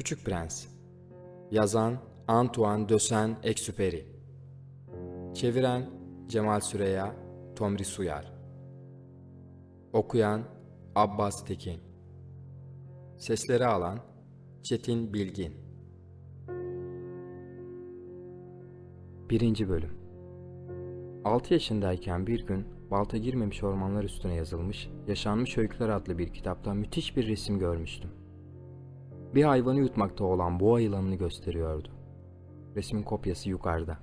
Küçük Prens. Yazan Antoine de Saint-Exupéry. Çeviren Cemal Süreya Tomri Suyar. Okuyan Abbas Tekin. Sesleri alan Çetin Bilgin. Birinci Bölüm. 6 yaşındayken bir gün balta girmemiş ormanlar üstüne yazılmış Yaşanmış Öyküler adlı bir kitapta müthiş bir resim görmüştüm. Bir hayvanı yutmakta olan boğa yılanını gösteriyordu. Resmin kopyası yukarıda.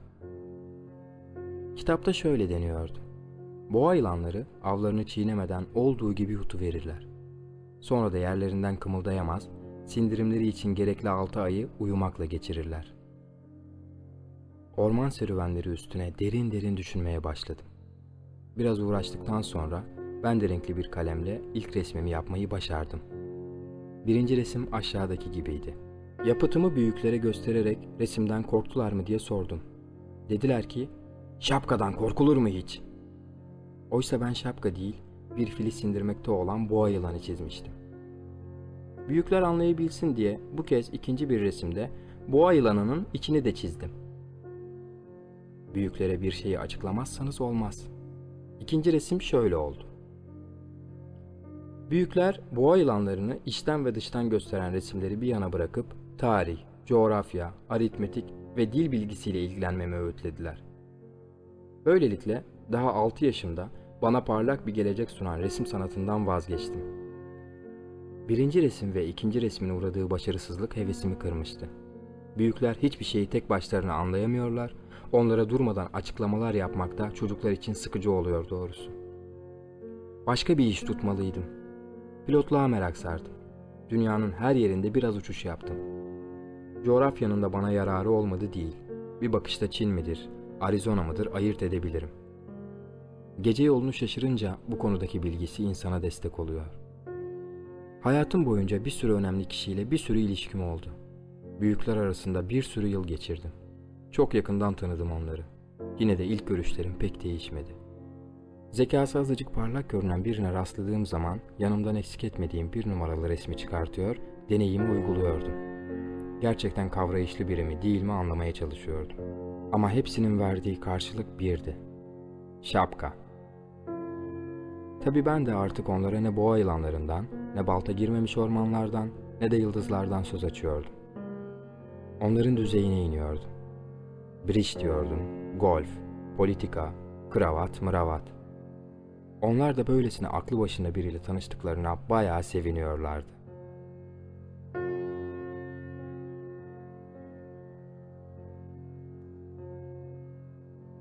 Kitapta şöyle deniyordu. Boğa yılanları avlarını çiğnemeden olduğu gibi yutuverirler. Sonra da yerlerinden kımıldayamaz, sindirimleri için gerekli altı ayı uyumakla geçirirler. Orman serüvenleri üstüne derin derin düşünmeye başladım. Biraz uğraştıktan sonra ben de renkli bir kalemle ilk resmimi yapmayı başardım. Birinci resim aşağıdaki gibiydi. Yapıtımı büyüklere göstererek resimden korktular mı diye sordum. Dediler ki, şapkadan korkulur mu hiç? Oysa ben şapka değil, bir fili sindirmekte olan boğa yılanı çizmiştim. Büyükler anlayabilsin diye bu kez ikinci bir resimde boğa yılanının içini de çizdim. Büyüklere bir şeyi açıklamazsanız olmaz. İkinci resim şöyle oldu. Büyükler boğa yılanlarını içten ve dıştan gösteren resimleri bir yana bırakıp tarih, coğrafya, aritmetik ve dil bilgisiyle ilgilenmemi öğütlediler. Böylelikle daha 6 yaşımda bana parlak bir gelecek sunan resim sanatından vazgeçtim. Birinci resim ve ikinci resmin uğradığı başarısızlık hevesimi kırmıştı. Büyükler hiçbir şeyi tek başlarına anlayamıyorlar, onlara durmadan açıklamalar yapmak da çocuklar için sıkıcı oluyor doğrusu. Başka bir iş tutmalıydım. Pilotluğa merak sardım. Dünyanın her yerinde biraz uçuş yaptım. Coğrafyanın da bana yararı olmadı değil. Bir bakışta Çin midir, Arizona mıdır ayırt edebilirim. Gece yolunu şaşırınca bu konudaki bilgisi insana destek oluyor. Hayatım boyunca bir sürü önemli kişiyle bir sürü ilişkim oldu. Büyükler arasında bir sürü yıl geçirdim. Çok yakından tanıdım onları. Yine de ilk görüşlerim pek değişmedi. Zekası azıcık parlak görünen birine rastladığım zaman yanımdan eksik etmediğim bir numaralı resmi çıkartıyor, deneyimi uyguluyordum. Gerçekten kavrayışlı biri mi değil mi anlamaya çalışıyordum. Ama hepsinin verdiği karşılık birdi. Şapka. Tabii ben de artık onlara ne boğa yılanlarından, ne balta girmemiş ormanlardan, ne de yıldızlardan söz açıyordum. Onların düzeyine iniyordum. Bridge diyordum, golf, politika, kravat, mıravat. Onlar da böylesine aklı başında biriyle tanıştıklarına bayağı seviniyorlardı.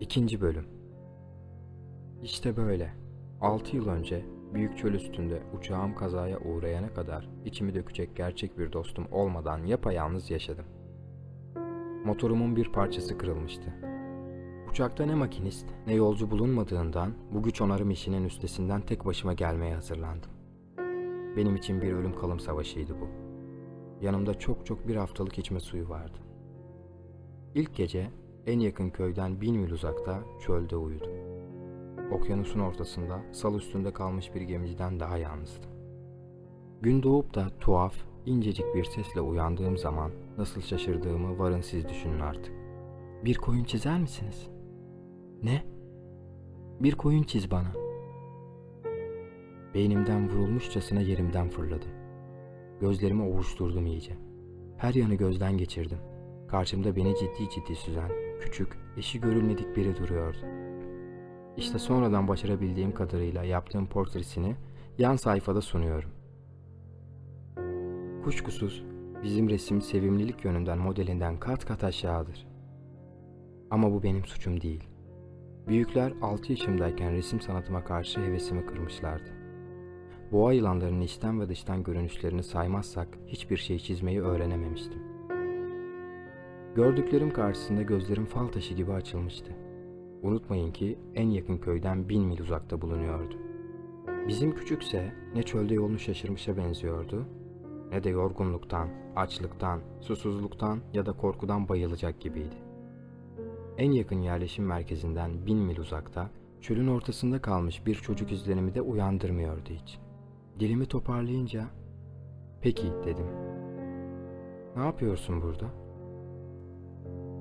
İkinci bölüm İşte böyle. Altı yıl önce büyük çöl üstünde uçağım kazaya uğrayana kadar içimi dökecek gerçek bir dostum olmadan yapayalnız yaşadım. Motorumun bir parçası kırılmıştı. Uçakta ne makinist ne yolcu bulunmadığından bu güç onarım işinin üstesinden tek başıma gelmeye hazırlandım. Benim için bir ölüm kalım savaşıydı bu. Yanımda çok çok bir haftalık içme suyu vardı. İlk gece en yakın köyden bin mil uzakta çölde uyudum. Okyanusun ortasında sal üstünde kalmış bir gemiciden daha yalnızdım. Gün doğup da tuhaf, incecik bir sesle uyandığım zaman nasıl şaşırdığımı varın siz düşünün artık. Bir koyun çizer misiniz? Ne? Bir koyun çiz bana. Beynimden vurulmuşçasına yerimden fırladım. Gözlerimi ovuşturdum iyice. Her yanı gözden geçirdim. Karşımda beni ciddi ciddi süzen, küçük, eşi görülmedik biri duruyordu. İşte sonradan başarabildiğim kadarıyla yaptığım portresini yan sayfada sunuyorum. Kuşkusuz bizim resim sevimlilik yönünden modelinden kat kat aşağıdır. Ama bu benim suçum değil. Büyükler 6 yaşımdayken resim sanatıma karşı hevesimi kırmışlardı. Boğa yılanlarının içten ve dıştan görünüşlerini saymazsak hiçbir şey çizmeyi öğrenememiştim. Gördüklerim karşısında gözlerim fal taşı gibi açılmıştı. Unutmayın ki en yakın köyden bin mil uzakta bulunuyordu. Bizim küçükse ne çölde yolunu şaşırmışa benziyordu ne de yorgunluktan, açlıktan, susuzluktan ya da korkudan bayılacak gibiydi. En yakın yerleşim merkezinden bin mil uzakta, çölün ortasında kalmış bir çocuk izlenimi de uyandırmıyordu hiç. Dilimi toparlayınca, peki dedim. Ne yapıyorsun burada?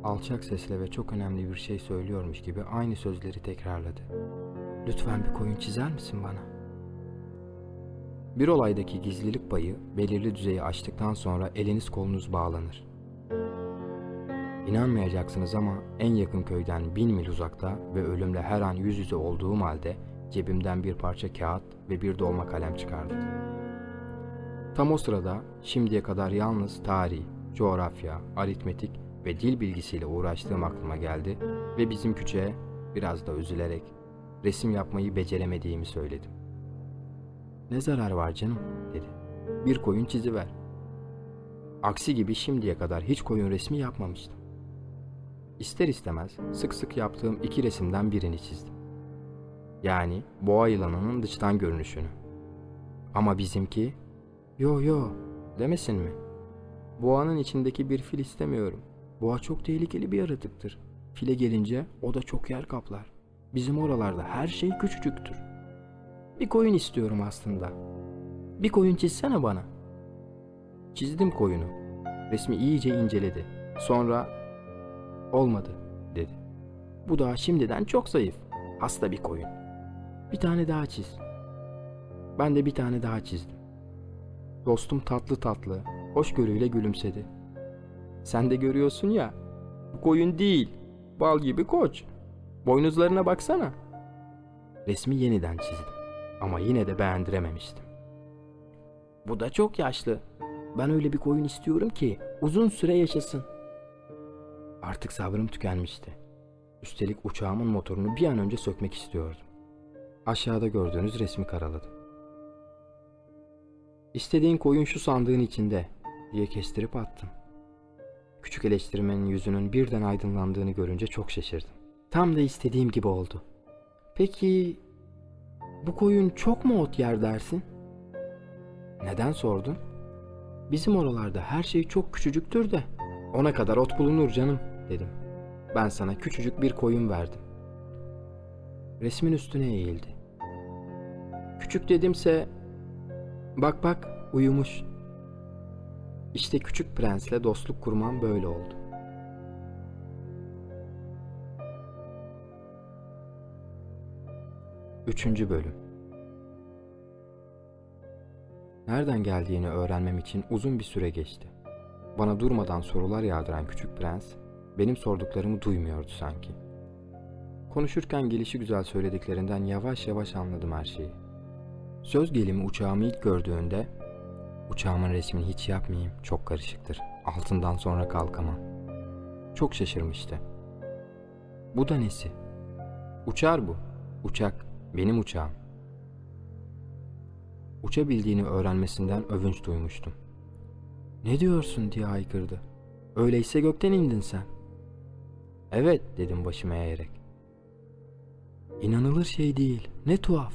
Alçak sesle ve çok önemli bir şey söylüyormuş gibi aynı sözleri tekrarladı. Lütfen bir koyun çizer misin bana? Bir olaydaki gizlilik payı belirli düzeyi aştıktan sonra eliniz kolunuz bağlanır. İnanmayacaksınız ama en yakın köyden bin mil uzakta ve ölümle her an yüz yüze olduğum halde cebimden bir parça kağıt ve bir dolma kalem çıkardım. Tam o sırada şimdiye kadar yalnız tarih, coğrafya, aritmetik ve dil bilgisiyle uğraştığım aklıma geldi ve bizim küçüğe biraz da üzülerek resim yapmayı beceremediğimi söyledim. Ne zarar var canım dedi. Bir koyun çiziver. Aksi gibi şimdiye kadar hiç koyun resmi yapmamıştım. İster istemez sık sık yaptığım iki resimden birini çizdim. Yani boğa yılanının dıştan görünüşünü. Ama bizimki yo yo demesin mi? Boğanın içindeki bir fil istemiyorum. Boğa çok tehlikeli bir yaratıktır. File gelince o da çok yer kaplar. Bizim oralarda her şey küçücüktür. Bir koyun istiyorum aslında. Bir koyun çizsene bana. Çizdim koyunu. Resmi iyice inceledi. Sonra olmadı dedi. Bu daha şimdiden çok zayıf. Hasta bir koyun. Bir tane daha çiz. Ben de bir tane daha çizdim. Dostum tatlı tatlı, hoşgörüyle gülümsedi. Sen de görüyorsun ya, bu koyun değil, bal gibi koç. Boynuzlarına baksana. Resmi yeniden çizdim ama yine de beğendirememiştim. Bu da çok yaşlı. Ben öyle bir koyun istiyorum ki uzun süre yaşasın. Artık sabrım tükenmişti. Üstelik uçağımın motorunu bir an önce sökmek istiyordum. Aşağıda gördüğünüz resmi karaladım. İstediğin koyun şu sandığın içinde diye kestirip attım. Küçük eleştirmenin yüzünün birden aydınlandığını görünce çok şaşırdım. Tam da istediğim gibi oldu. Peki bu koyun çok mu ot yer dersin? Neden sordun? Bizim oralarda her şey çok küçücüktür de ona kadar ot bulunur canım dedim. Ben sana küçücük bir koyun verdim. Resmin üstüne eğildi. Küçük dedimse bak bak uyumuş. İşte küçük prensle dostluk kurmam böyle oldu. Üçüncü bölüm Nereden geldiğini öğrenmem için uzun bir süre geçti. Bana durmadan sorular yağdıran küçük prens, benim sorduklarımı duymuyordu sanki. Konuşurken gelişi güzel söylediklerinden yavaş yavaş anladım her şeyi. Söz gelimi uçağımı ilk gördüğünde, uçağımın resmini hiç yapmayayım, çok karışıktır, altından sonra kalkamam. Çok şaşırmıştı. Bu da nesi? Uçar bu, uçak, benim uçağım. Uçabildiğini öğrenmesinden övünç duymuştum. Ne diyorsun diye haykırdı. Öyleyse gökten indin sen. Evet dedim başımı eğerek. İnanılır şey değil. Ne tuhaf.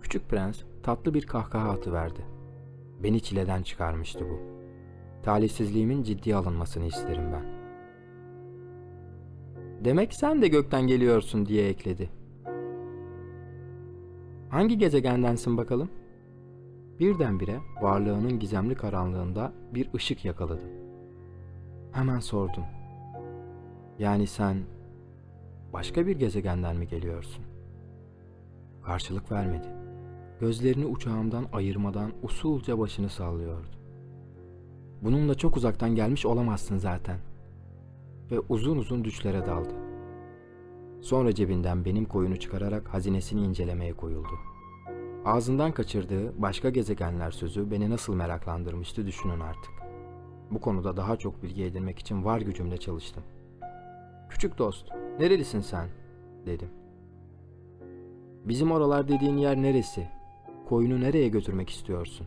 Küçük prens tatlı bir kahkaha atıverdi. Beni çileden çıkarmıştı bu. Talihsizliğimin ciddiye alınmasını isterim ben. Demek sen de gökten geliyorsun diye ekledi. Hangi gezegendensin bakalım? Birdenbire varlığının gizemli karanlığında bir ışık yakaladım. Hemen sordum. Yani sen başka bir gezegenden mi geliyorsun? Karşılık vermedi. Gözlerini uçağımdan ayırmadan usulca başını sallıyordu. Bununla çok uzaktan gelmiş olamazsın zaten. Ve uzun uzun düşlere daldı. Sonra cebinden benim koyunu çıkararak hazinesini incelemeye koyuldu. Ağzından kaçırdığı başka gezegenler sözü beni nasıl meraklandırmıştı düşünün artık. Bu konuda daha çok bilgi edinmek için var gücümle çalıştım. Küçük dost, nerelisin sen? dedim. Bizim oralar dediğin yer neresi? Koyunu nereye götürmek istiyorsun?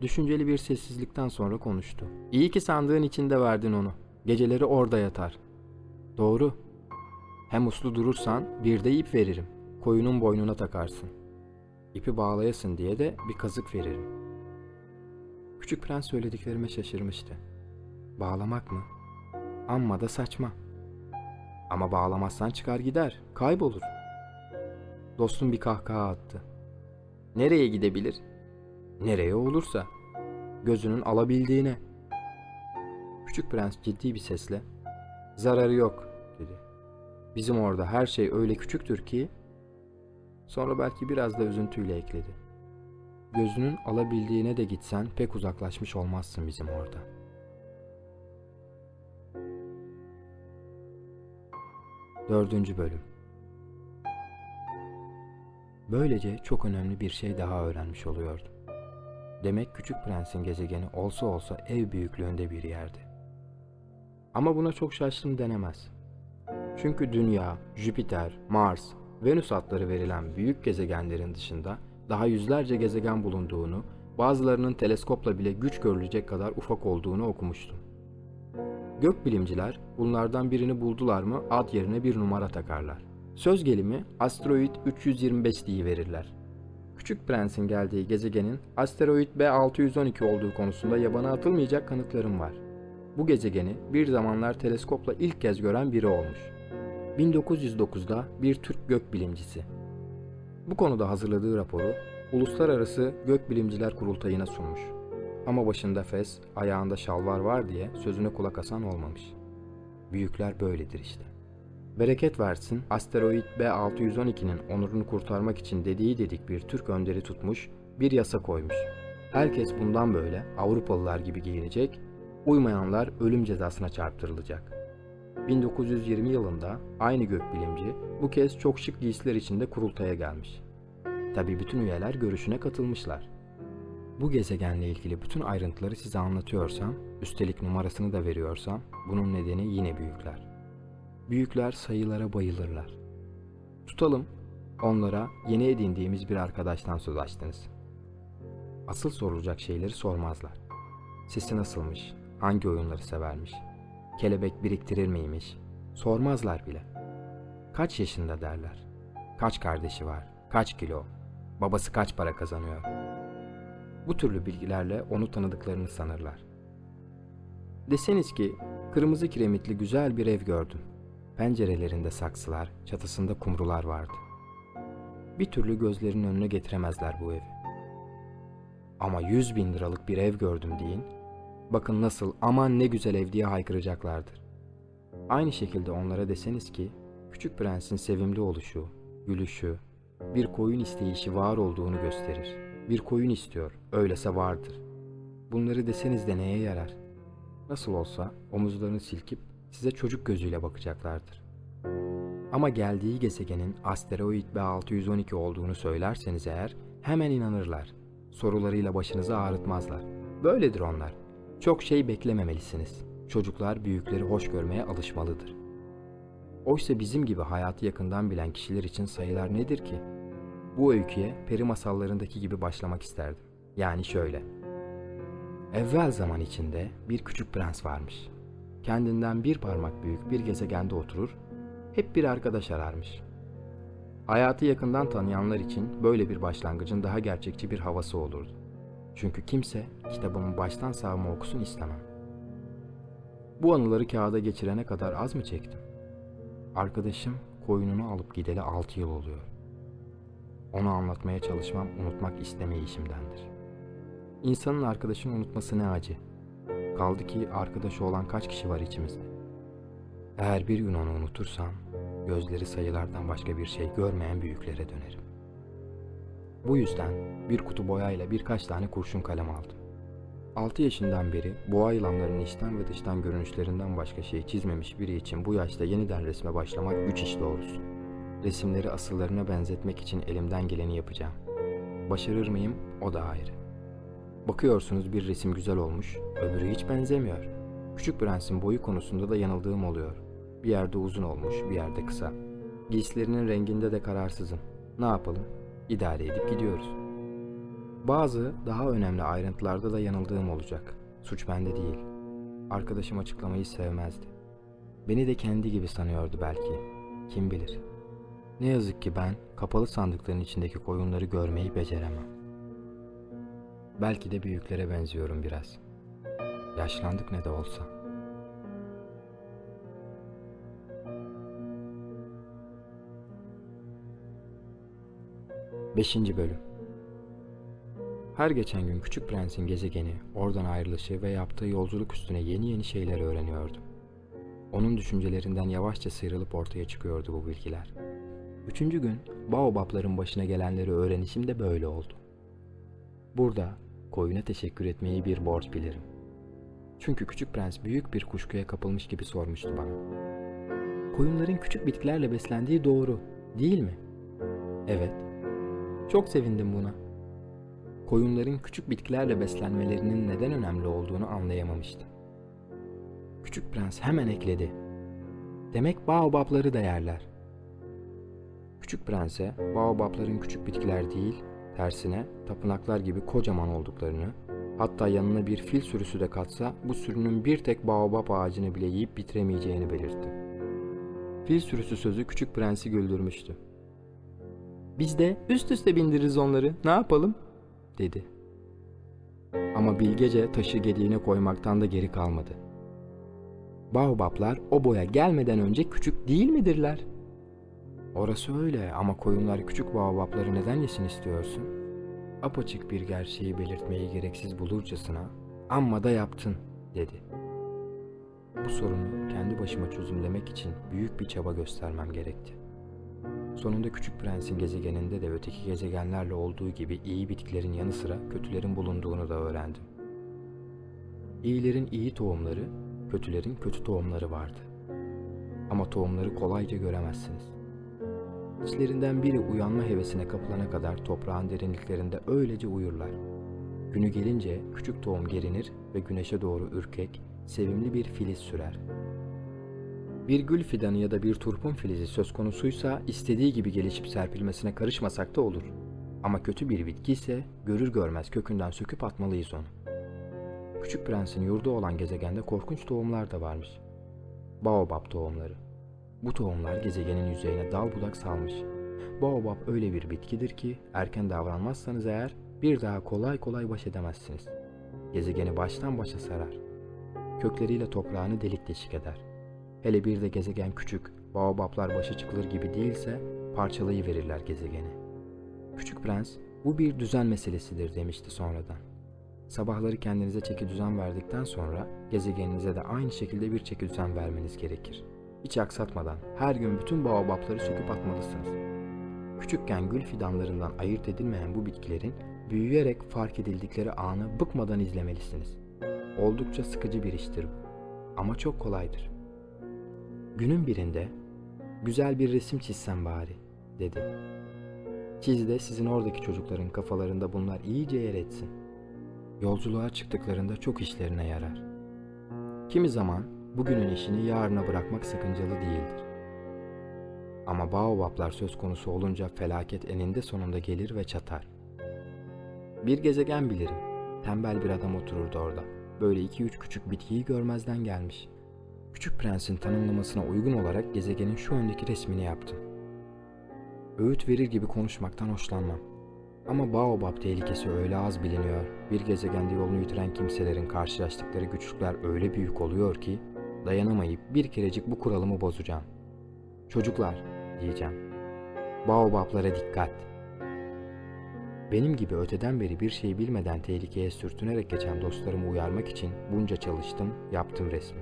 Düşünceli bir sessizlikten sonra konuştu. İyi ki sandığın içinde verdin onu. Geceleri orada yatar. Doğru. Hem uslu durursan bir de ip veririm. Koyunun boynuna takarsın. İpi bağlayasın diye de bir kazık veririm. Küçük prens söylediklerime şaşırmıştı. Bağlamak mı? Amma da saçma. Ama bağlamazsan çıkar gider, kaybolur. Dostum bir kahkaha attı. Nereye gidebilir? Nereye olursa. gözünün alabildiğine. Küçük prens ciddi bir sesle zararı yok dedi. Bizim orada her şey öyle küçüktür ki sonra belki biraz da üzüntüyle ekledi. Gözünün alabildiğine de gitsen pek uzaklaşmış olmazsın bizim orada. Dördüncü bölüm Böylece çok önemli bir şey daha öğrenmiş oluyordum. Demek Küçük Prens'in gezegeni olsa olsa ev büyüklüğünde bir yerdi. Ama buna çok şaştım denemez. Çünkü Dünya, Jüpiter, Mars, Venüs adları verilen büyük gezegenlerin dışında daha yüzlerce gezegen bulunduğunu, bazılarının teleskopla bile güç görülecek kadar ufak olduğunu okumuştum. Gökbilimciler bunlardan birini buldular mı ad yerine bir numara takarlar. Söz gelimi asteroid 325 diye verirler. Küçük Prens'in geldiği gezegenin asteroid B612 olduğu konusunda yabana atılmayacak kanıtlarım var. Bu gezegeni bir zamanlar teleskopla ilk kez gören biri olmuş. 1909'da bir Türk gökbilimcisi. Bu konuda hazırladığı raporu Uluslararası Gökbilimciler Kurultayı'na sunmuş. Ama başında fes, ayağında şalvar var diye sözüne kulak asan olmamış. Büyükler böyledir işte. Bereket versin, asteroid B612'nin onurunu kurtarmak için dediği dedik bir Türk önderi tutmuş, bir yasa koymuş. Herkes bundan böyle Avrupalılar gibi giyinecek, uymayanlar ölüm cezasına çarptırılacak. 1920 yılında aynı gökbilimci bu kez çok şık giysiler içinde kurultaya gelmiş. Tabi bütün üyeler görüşüne katılmışlar. Bu gezegenle ilgili bütün ayrıntıları size anlatıyorsam, üstelik numarasını da veriyorsam, bunun nedeni yine büyükler. Büyükler sayılara bayılırlar. Tutalım, onlara yeni edindiğimiz bir arkadaştan söz açtınız. Asıl sorulacak şeyleri sormazlar. Sesi nasılmış, hangi oyunları severmiş, kelebek biriktirir miymiş, sormazlar bile. Kaç yaşında derler, kaç kardeşi var, kaç kilo, babası kaç para kazanıyor. Bu türlü bilgilerle onu tanıdıklarını sanırlar. Deseniz ki kırmızı kiremitli güzel bir ev gördüm. Pencerelerinde saksılar, çatısında kumrular vardı. Bir türlü gözlerinin önüne getiremezler bu evi. Ama yüz bin liralık bir ev gördüm deyin, bakın nasıl aman ne güzel ev diye haykıracaklardır. Aynı şekilde onlara deseniz ki, küçük prensin sevimli oluşu, gülüşü, bir koyun isteyişi var olduğunu gösterir. Bir koyun istiyor, öylese vardır. Bunları deseniz de neye yarar? Nasıl olsa omuzlarını silkip size çocuk gözüyle bakacaklardır. Ama geldiği gezegenin asteroid B612 olduğunu söylerseniz eğer hemen inanırlar. Sorularıyla başınızı ağrıtmazlar. Böyledir onlar. Çok şey beklememelisiniz. Çocuklar büyükleri hoş görmeye alışmalıdır. Oysa bizim gibi hayatı yakından bilen kişiler için sayılar nedir ki? Bu öyküye peri masallarındaki gibi başlamak isterdim. Yani şöyle. Evvel zaman içinde bir küçük prens varmış. Kendinden bir parmak büyük bir gezegende oturur, hep bir arkadaş ararmış. Hayatı yakından tanıyanlar için böyle bir başlangıcın daha gerçekçi bir havası olurdu. Çünkü kimse kitabımı baştan sağma okusun istemem. Bu anıları kağıda geçirene kadar az mı çektim? Arkadaşım koyununu alıp gideli 6 yıl oluyor. Onu anlatmaya çalışmam unutmak istemeyişimdendir. İnsanın arkadaşını unutması ne acı. Kaldı ki arkadaşı olan kaç kişi var içimizde. Eğer bir gün onu unutursam, gözleri sayılardan başka bir şey görmeyen büyüklere dönerim. Bu yüzden bir kutu boyayla birkaç tane kurşun kalem aldım. 6 yaşından beri boğa yılanlarının içten ve dıştan görünüşlerinden başka şey çizmemiş biri için bu yaşta yeniden resme başlamak güç iş doğrusu. Resimleri asıllarına benzetmek için elimden geleni yapacağım. Başarır mıyım o da ayrı. Bakıyorsunuz bir resim güzel olmuş, öbürü hiç benzemiyor. Küçük Prens'in boyu konusunda da yanıldığım oluyor. Bir yerde uzun olmuş, bir yerde kısa. Giysilerinin renginde de kararsızım. Ne yapalım? İdare edip gidiyoruz. Bazı daha önemli ayrıntılarda da yanıldığım olacak. Suç bende değil. Arkadaşım açıklamayı sevmezdi. Beni de kendi gibi sanıyordu belki. Kim bilir. Ne yazık ki ben kapalı sandıkların içindeki koyunları görmeyi beceremem. Belki de büyüklere benziyorum biraz. Yaşlandık ne de olsa. Beşinci bölüm Her geçen gün Küçük Prens'in gezegeni, oradan ayrılışı ve yaptığı yolculuk üstüne yeni yeni şeyler öğreniyordum. Onun düşüncelerinden yavaşça sıyrılıp ortaya çıkıyordu bu bilgiler. Üçüncü gün Baobab'ların başına gelenleri öğrenişim de böyle oldu. Burada koyuna teşekkür etmeyi bir borç bilirim. Çünkü Küçük Prens büyük bir kuşkuya kapılmış gibi sormuştu bana. Koyunların küçük bitkilerle beslendiği doğru, değil mi? Evet. Çok sevindim buna. Koyunların küçük bitkilerle beslenmelerinin neden önemli olduğunu anlayamamıştım. Küçük Prens hemen ekledi. Demek baobabları da yerler. Küçük Prens'e baobabların küçük bitkiler değil, tersine tapınaklar gibi kocaman olduklarını, hatta yanına bir fil sürüsü de katsa bu sürünün bir tek baobab ağacını bile yiyip bitiremeyeceğini belirtti. Fil sürüsü sözü Küçük Prens'i güldürmüştü. Biz de üst üste bindiririz onları, ne yapalım? dedi. Ama bilgece taşı gediğine koymaktan da geri kalmadı. Baobablar o boya gelmeden önce küçük değil midirler? Orası öyle ama koyunlar küçük baobabları neden yesin istiyorsun? Apaçık bir gerçeği belirtmeyi gereksiz bulurcasına amma da yaptın dedi. Bu sorunu kendi başıma çözümlemek için büyük bir çaba göstermem gerekti. Sonunda Küçük Prens'in gezegeninde de öteki gezegenlerle olduğu gibi iyi bitkilerin yanı sıra kötülerin bulunduğunu da öğrendim. İyilerin iyi tohumları, kötülerin kötü tohumları vardı. Ama tohumları kolayca göremezsiniz. İçlerinden biri uyanma hevesine kapılana kadar toprağın derinliklerinde öylece uyurlar. Günü gelince küçük tohum gerinir ve güneşe doğru ürkek, sevimli bir filiz sürer. Bir gül fidanı ya da bir turpun filizi söz konusuysa istediği gibi gelişip serpilmesine karışmasak da olur. Ama kötü bir bitki ise görür görmez kökünden söküp atmalıyız onu. Küçük Prens'in yurdu olan gezegende korkunç tohumlar da varmış. Baobab tohumları. Bu tohumlar gezegenin yüzeyine dal budak salmış. Baobab öyle bir bitkidir ki erken davranmazsanız eğer bir daha kolay kolay baş edemezsiniz. Gezegeni baştan başa sarar. Kökleriyle toprağını delik deşik eder. Hele bir de gezegen küçük, baobablar başa çıkılır gibi değilse parçalayıverirler gezegeni. Küçük Prens bu bir düzen meselesidir demişti sonradan. Sabahları kendinize çeki düzen verdikten sonra gezegeninize de aynı şekilde bir çeki düzen vermeniz gerekir. Hiç aksatmadan her gün bütün baobabları söküp atmalısınız. Küçükken gül fidanlarından ayırt edilmeyen bu bitkilerin büyüyerek fark edildikleri anı bıkmadan izlemelisiniz. Oldukça sıkıcı bir iştir bu. Ama çok kolaydır. Günün birinde güzel bir resim çizsem bari dedi. Çiz de sizin oradaki çocukların kafalarında bunlar iyice yer etsin. Yolculuğa çıktıklarında çok işlerine yarar. Kimi zaman bugünün işini yarına bırakmak sakıncalı değildir. Ama baobablar söz konusu olunca felaket eninde sonunda gelir ve çatar. Bir gezegen bilirim. Tembel bir adam otururdu orada. Böyle iki üç küçük bitkiyi görmezden gelmiş. Küçük Prens'in tanımlamasına uygun olarak gezegenin şu öndeki resmini yaptım. Öğüt verir gibi konuşmaktan hoşlanmam. Ama Baobab tehlikesi öyle az biliniyor. Bir gezegende yolunu yitiren kimselerin karşılaştıkları güçlükler öyle büyük oluyor ki dayanamayıp bir kerecik bu kuralımı bozacağım. Çocuklar diyeceğim. Baobablara dikkat. Benim gibi öteden beri bir şey bilmeden tehlikeye sürtünerek geçen dostlarımı uyarmak için bunca çalıştım, yaptım resmi.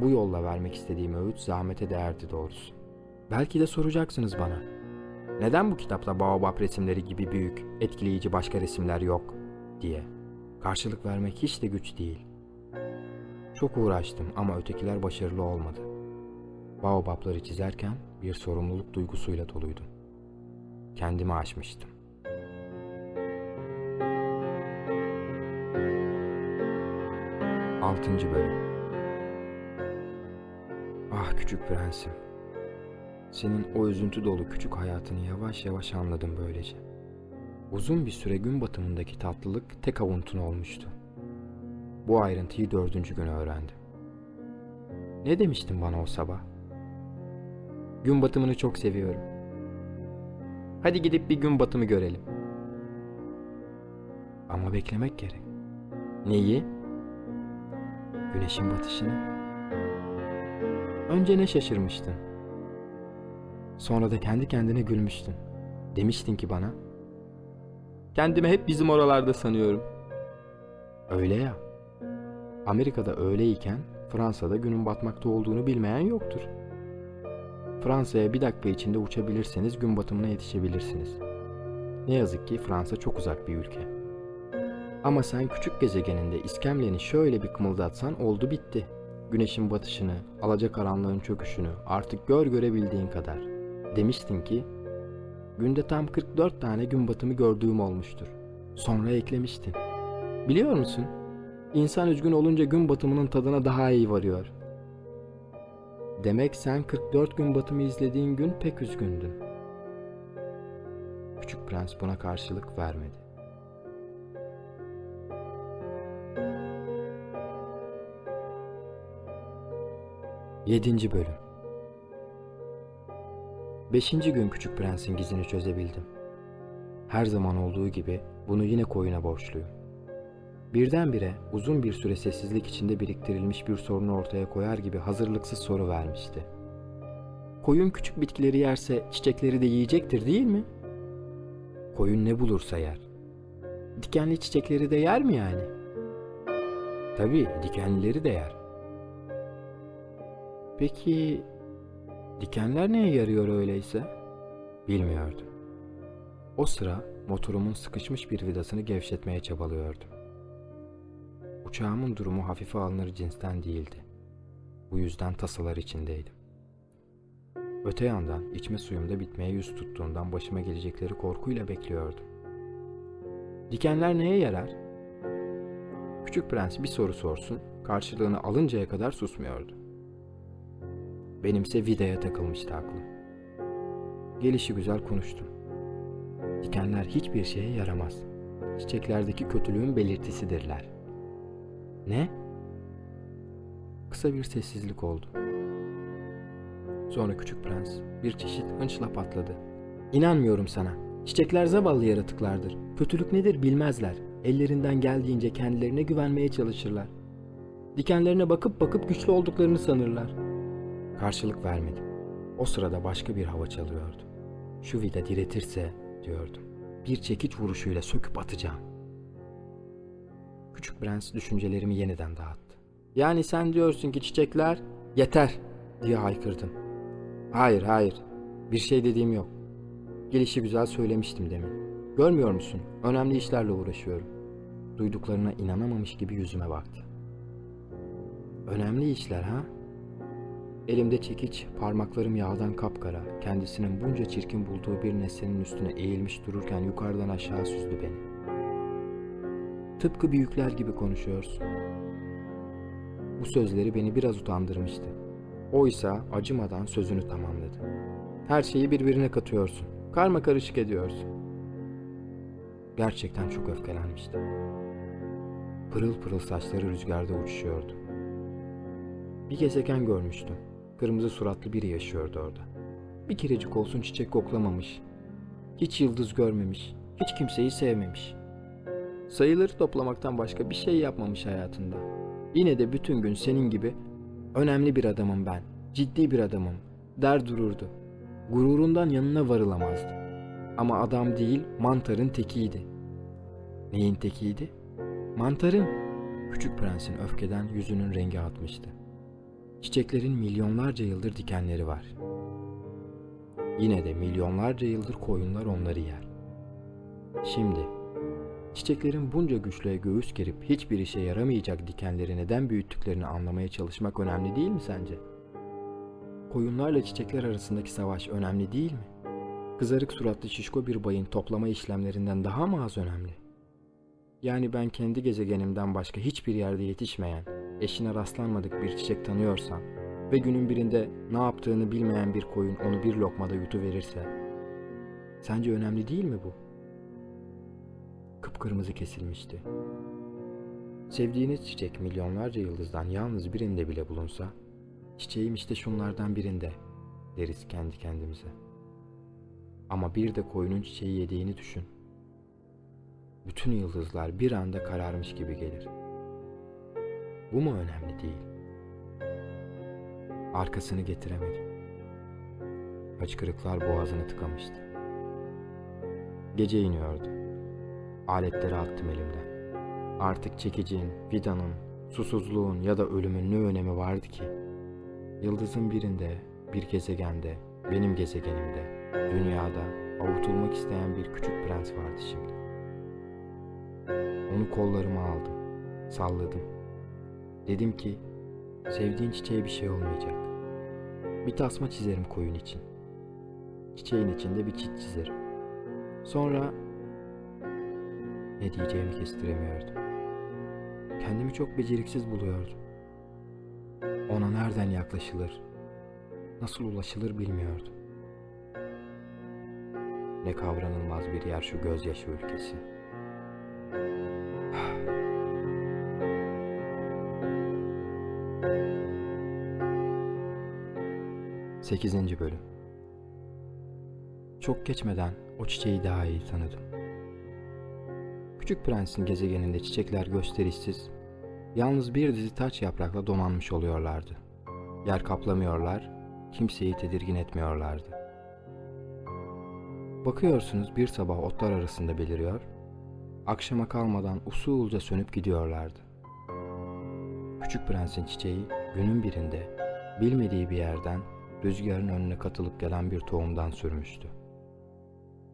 Bu yolla vermek istediğim öğüt zahmete değerdi doğrusu. Belki de soracaksınız bana. Neden bu kitapta baobab resimleri gibi büyük, etkileyici başka resimler yok diye. Karşılık vermek hiç de güç değil. Çok uğraştım ama ötekiler başarılı olmadı. Baobabları çizerken bir sorumluluk duygusuyla doluydum. Kendimi aşmıştım. Altıncı Bölüm Ah küçük prensim. Senin o üzüntü dolu küçük hayatını yavaş yavaş anladım böylece. Uzun bir süre gün batımındaki tatlılık tek avuntun olmuştu. Bu ayrıntıyı dördüncü gün öğrendim. Ne demiştin bana o sabah? Gün batımını çok seviyorum. Hadi gidip bir gün batımı görelim. Ama beklemek gerek. Neyi? Güneşin batışını. Önce ne şaşırmıştın? Sonra da kendi kendine gülmüştün. Demiştin ki bana, Kendimi hep bizim oralarda sanıyorum. Öyle ya. Amerika'da öğleyken Fransa'da günün batmakta olduğunu bilmeyen yoktur. Fransa'ya bir dakika içinde uçabilirseniz gün batımına yetişebilirsiniz. Ne yazık ki Fransa çok uzak bir ülke. Ama sen küçük gezegeninde iskemleni şöyle bir kımıldatsan oldu bitti. Güneşin batışını, alacakaranlığın çöküşünü artık gör görebildiğin kadar. Demiştin ki, günde tam 44 tane gün batımı gördüğüm olmuştur. Sonra eklemiştin. Biliyor musun? İnsan üzgün olunca gün batımının tadına daha iyi varıyor. Demek sen 44 gün batımı izlediğin gün pek üzgündün. Küçük prens buna karşılık vermedi. Yedinci Bölüm Beşinci gün Küçük Prens'in gizini çözebildim. Her zaman olduğu gibi bunu yine koyuna borçluyum. Birdenbire uzun bir süre sessizlik içinde biriktirilmiş bir sorunu ortaya koyar gibi hazırlıksız soru vermişti. Koyun küçük bitkileri yerse çiçekleri de yiyecektir değil mi? Koyun ne bulursa yer. Dikenli çiçekleri de yer mi yani? Tabii dikenlileri de yer. Peki dikenler neye yarıyor öyleyse? Bilmiyordum. O sıra motorumun sıkışmış bir vidasını gevşetmeye çabalıyordum. Uçağımın durumu hafife alınır cinsten değildi. Bu yüzden tasalar içindeydim. Öte yandan içme suyumda bitmeye yüz tuttuğundan başıma gelecekleri korkuyla bekliyordum. Dikenler neye yarar? Küçük prens bir soru sorsun, karşılığını alıncaya kadar susmuyordu. Benimse vidaya takılmıştı aklım. Gelişi güzel konuştum. Dikenler hiçbir şeye yaramaz. Çiçeklerdeki kötülüğün belirtisidirler. Ne? Kısa bir sessizlik oldu. Sonra küçük prens bir çeşit hınçla patladı. İnanmıyorum sana. Çiçekler zavallı yaratıklardır. Kötülük nedir bilmezler. Ellerinden geldiğince kendilerine güvenmeye çalışırlar. Dikenlerine bakıp bakıp güçlü olduklarını sanırlar. Karşılık vermedim. O sırada başka bir hava çalıyordu. Şu vida diretirse diyordum. Bir çekiç vuruşuyla söküp atacağım. Küçük prens düşüncelerimi yeniden dağıttı. Yani sen diyorsun ki çiçekler yeter diye haykırdım. Hayır hayır bir şey dediğim yok. Gelişi güzel söylemiştim demin. Görmüyor musun? Önemli işlerle uğraşıyorum. Duyduklarına inanamamış gibi yüzüme baktı. Önemli işler ha? Elimde çekiç, parmaklarım yağdan kapkara, kendisinin bunca çirkin bulduğu bir nesnenin üstüne eğilmiş dururken yukarıdan aşağı süzdü beni. Tıpkı büyükler gibi konuşuyorsun. Bu sözleri beni biraz utandırmıştı. Oysa acımadan sözünü tamamladı. Her şeyi birbirine katıyorsun. Karma karışık ediyorsun. Gerçekten çok öfkelenmişti. Pırıl pırıl saçları rüzgarda uçuşuyordu. Bir gezegen görmüştüm. Kırmızı suratlı biri yaşıyordu orada. Bir kerecik olsun çiçek koklamamış. Hiç yıldız görmemiş. Hiç kimseyi sevmemiş. Sayıları toplamaktan başka bir şey yapmamış hayatında. Yine de bütün gün senin gibi önemli bir adamım ben. Ciddi bir adamım. Der dururdu. Gururundan yanına varılamazdı. Ama adam değil, mantarın tekiydi. Neyin tekiydi? Mantarın. Küçük prensin öfkeden yüzünün rengi atmıştı. Çiçeklerin milyonlarca yıldır dikenleri var. Yine de milyonlarca yıldır koyunlar onları yer. Şimdi çiçeklerin bunca güçlüğe göğüs gerip hiçbir işe yaramayacak dikenleri neden büyüttüklerini anlamaya çalışmak önemli değil mi sence? Koyunlarla çiçekler arasındaki savaş önemli değil mi? Kızarık suratlı şişko bir bayın toplama işlemlerinden daha mı az önemli? Yani ben kendi gezegenimden başka hiçbir yerde yetişmeyen, eşine rastlanmadık bir çiçek tanıyorsam ve günün birinde ne yaptığını bilmeyen bir koyun onu bir lokmada yutuverirse, sence önemli değil mi bu? Kıpkırmızı kesilmişti. Sevdiğiniz çiçek milyonlarca yıldızdan yalnız birinde bile bulunsa, çiçeğim işte şunlardan birinde deriz kendi kendimize. Ama bir de koyunun çiçeği yediğini düşün. Bütün yıldızlar bir anda kararmış gibi gelir. Bu mu önemli değil? Arkasını getiremedi. Hıçkırıklar boğazını tıkamıştı. Gece iniyordu. Aletleri attım elimden. Artık çekicin, vidanın, susuzluğun ya da ölümün ne önemi vardı ki? Yıldızın birinde, bir gezegende, benim gezegenimde, dünyada avutulmak isteyen bir küçük prens vardı şimdi. Onu kollarıma aldım, salladım. Dedim ki, sevdiğin çiçeğe bir şey olmayacak. Bir tasma çizerim koyun için. Çiçeğin içinde bir çit çizerim. Sonra ne diyeceğimi kestiremiyordum. Kendimi çok beceriksiz buluyordum. Ona nereden yaklaşılır, nasıl ulaşılır bilmiyordum. Ne kavranılmaz bir yer şu gözyaşı ülkesi. Sekizinci Bölüm Çok geçmeden o çiçeği daha iyi tanıdım. Küçük Prens'in gezegeninde çiçekler gösterişsiz, yalnız bir dizi taç yaprakla donanmış oluyorlardı. Yer kaplamıyorlar, kimseyi tedirgin etmiyorlardı. Bakıyorsunuz bir sabah otlar arasında beliriyor, akşama kalmadan usulca sönüp gidiyorlardı. Küçük Prens'in çiçeği günün birinde bilmediği bir yerden rüzgarın önüne katılıp gelen bir tohumdan sürmüştü.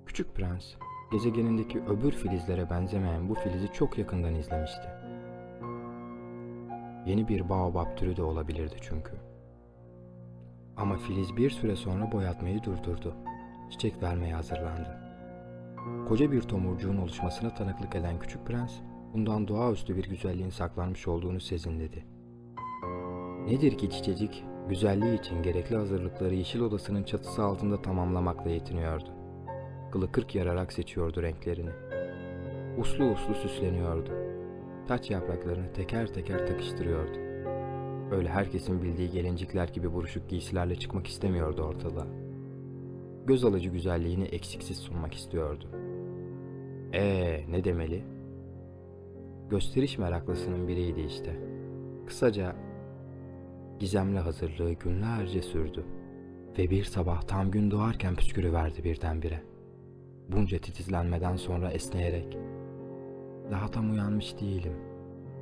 Küçük Prens, gezegenindeki öbür filizlere benzemeyen bu filizi çok yakından izlemişti. Yeni bir baobab türü de olabilirdi çünkü. Ama filiz bir süre sonra boyatmayı durdurdu. Çiçek vermeye hazırlandı. Koca bir tomurcuğun oluşmasına tanıklık eden küçük prens, bundan doğaüstü bir güzelliğin saklanmış olduğunu sezinledi. Nedir ki çiçecik, güzelliği için gerekli hazırlıkları yeşil odasının çatısı altında tamamlamakla yetiniyordu. Kılı kırk yararak seçiyordu renklerini. Uslu uslu süsleniyordu. Taç yapraklarını teker teker takıştırıyordu. Öyle herkesin bildiği gelincikler gibi buruşuk giysilerle çıkmak istemiyordu ortalığa. Göz alıcı güzelliğini eksiksiz sunmak istiyordu. Ee, ne demeli? Gösteriş meraklısının biriydi işte. Kısaca gizemli hazırlığı günlerce sürdü ve bir sabah tam gün doğarken püskürüverdi birdenbire. Bunca titizlenmeden sonra esneyerek daha tam uyanmış değilim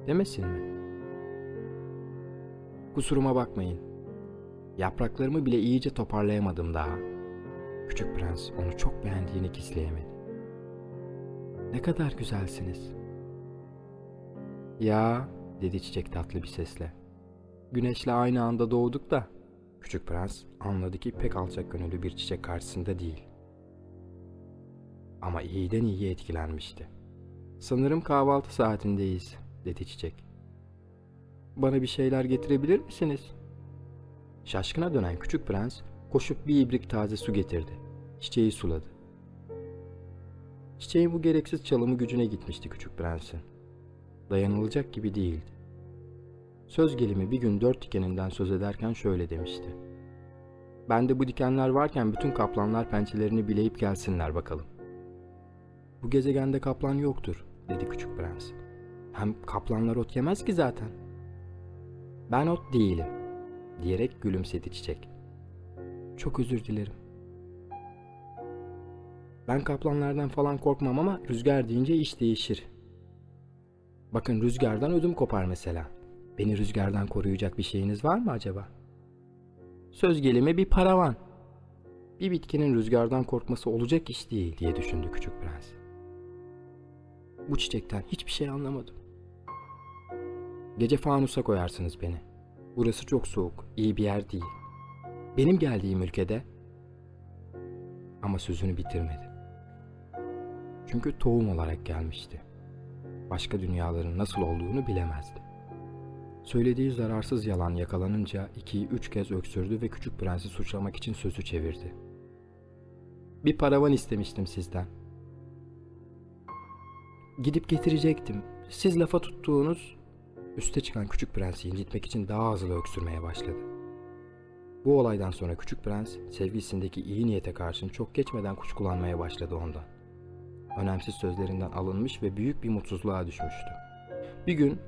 demesin mi? Kusuruma bakmayın. Yapraklarımı bile iyice toparlayamadım daha. Küçük prens onu çok beğendiğini gizleyemedi. Ne kadar güzelsiniz. Ya dedi çiçek tatlı bir sesle. Güneşle aynı anda doğduk da. Küçük prens anladı ki pek alçak gönüllü bir çiçek karşısında değil. Ama iyiden iyiye etkilenmişti. Sanırım kahvaltı saatindeyiz, dedi çiçek. Bana bir şeyler getirebilir misiniz? Şaşkına dönen küçük prens koşup bir ibrik taze su getirdi. Çiçeği suladı. Çiçeğin bu gereksiz çalımı gücüne gitmişti küçük prensin. Dayanılacak gibi değildi. Söz gelimi bir gün dört dikeninden söz ederken şöyle demişti. Bende bu dikenler varken bütün kaplanlar pençelerini bileyip gelsinler bakalım. Bu gezegende kaplan yoktur, dedi küçük prens. Hem kaplanlar ot yemez ki zaten. Ben ot değilim, diyerek gülümsedi çiçek. Çok özür dilerim. Ben kaplanlardan falan korkmam ama rüzgar deyince iş değişir. Bakın rüzgardan ödüm kopar mesela. Beni rüzgardan koruyacak bir şeyiniz var mı acaba? Söz gelimi bir paravan. Bir bitkinin rüzgardan korkması olacak iş değil diye düşündü küçük prens. Bu çiçekten hiçbir şey anlamadım. Gece fanusa koyarsınız beni. Burası çok soğuk, iyi bir yer değil. Benim geldiğim ülkede ama sözünü bitirmedi. Çünkü tohum olarak gelmişti. Başka dünyaların nasıl olduğunu bilemezdi. Söylediği zararsız yalan yakalanınca ikiyi üç kez öksürdü ve küçük prensi suçlamak için sözü çevirdi. Bir paravan istemiştim sizden. Gidip getirecektim. Siz lafa tuttuğunuz... Üste çıkan küçük prensi incitmek için daha hızlı öksürmeye başladı. Bu olaydan sonra küçük prens sevgilisindeki iyi niyete karşın çok geçmeden kuşkulanmaya başladı ondan. Önemsiz sözlerinden alınmış ve büyük bir mutsuzluğa düşmüştü. Bir gün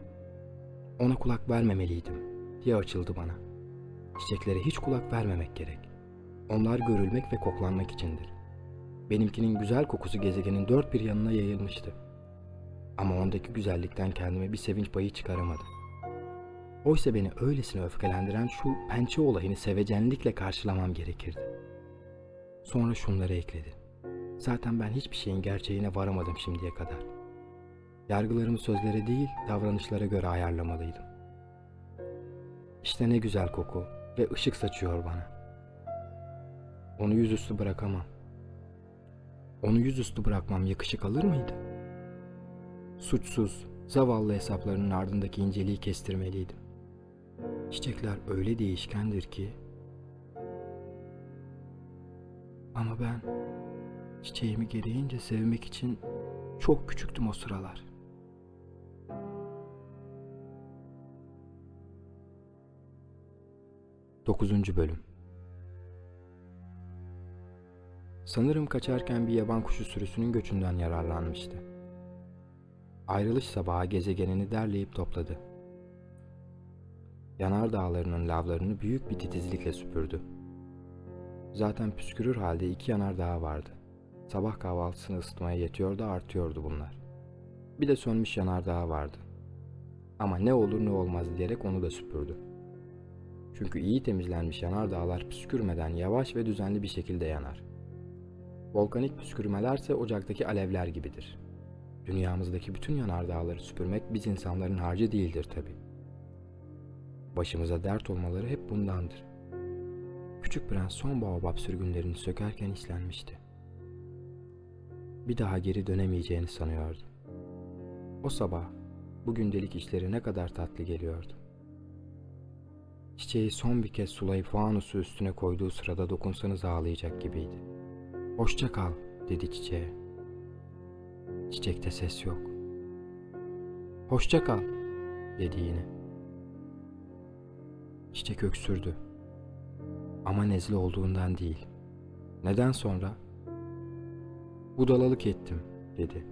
ona kulak vermemeliydim diye açıldı bana. Çiçeklere hiç kulak vermemek gerek. Onlar görülmek ve koklanmak içindir. Benimkinin güzel kokusu gezegenin dört bir yanına yayılmıştı. Ama ondaki güzellikten kendime bir sevinç payı çıkaramadım. Oysa beni öylesine öfkelendiren şu pençe olayını sevecenlikle karşılamam gerekirdi. Sonra şunları ekledi. Zaten ben hiçbir şeyin gerçeğine varamadım şimdiye kadar. Yargılarımı sözlere değil, davranışlara göre ayarlamalıydım. İşte ne güzel koku ve ışık saçıyor bana. Onu yüzüstü bırakamam. Onu yüzüstü bırakmam yakışık alır mıydı? Suçsuz, zavallı hesaplarının ardındaki inceliği kestirmeliydim. Çiçekler öyle değişkendir ki. Ama ben çiçeğimi gereğince sevmek için çok küçüktüm o sıralar. Dokuzuncu Bölüm Sanırım kaçarken bir yaban kuşu sürüsünün göçünden yararlanmıştı. Ayrılış sabahı gezegenini derleyip topladı. Yanar dağlarının lavlarını büyük bir titizlikle süpürdü. Zaten püskürür halde iki yanar dağı vardı. Sabah kahvaltısını ısıtmaya yetiyor da artıyordu bunlar. Bir de sönmüş yanardağı vardı. Ama ne olur ne olmaz diyerek onu da süpürdü. Çünkü iyi temizlenmiş yanardağlar püskürmeden yavaş ve düzenli bir şekilde yanar. Volkanik püskürmelerse ocaktaki alevler gibidir. Dünyamızdaki bütün yanardağları süpürmek biz insanların harcı değildir tabi. Başımıza dert olmaları hep bundandır. Küçük prens son baobab sürgünlerini sökerken hislenmişti. Bir daha geri dönemeyeceğini sanıyordu. O sabah bu gündelik işleri ne kadar tatlı geliyordu. Çiçeği son bir kez sulayıp fanusu üstüne koyduğu sırada dokunsanız ağlayacak gibiydi. Hoşça kal dedi çiçeğe. Çiçekte ses yok. Hoşça kal dedi yine. Çiçek öksürdü. Ama nezle olduğundan değil. Neden sonra? Budalalık ettim dedi.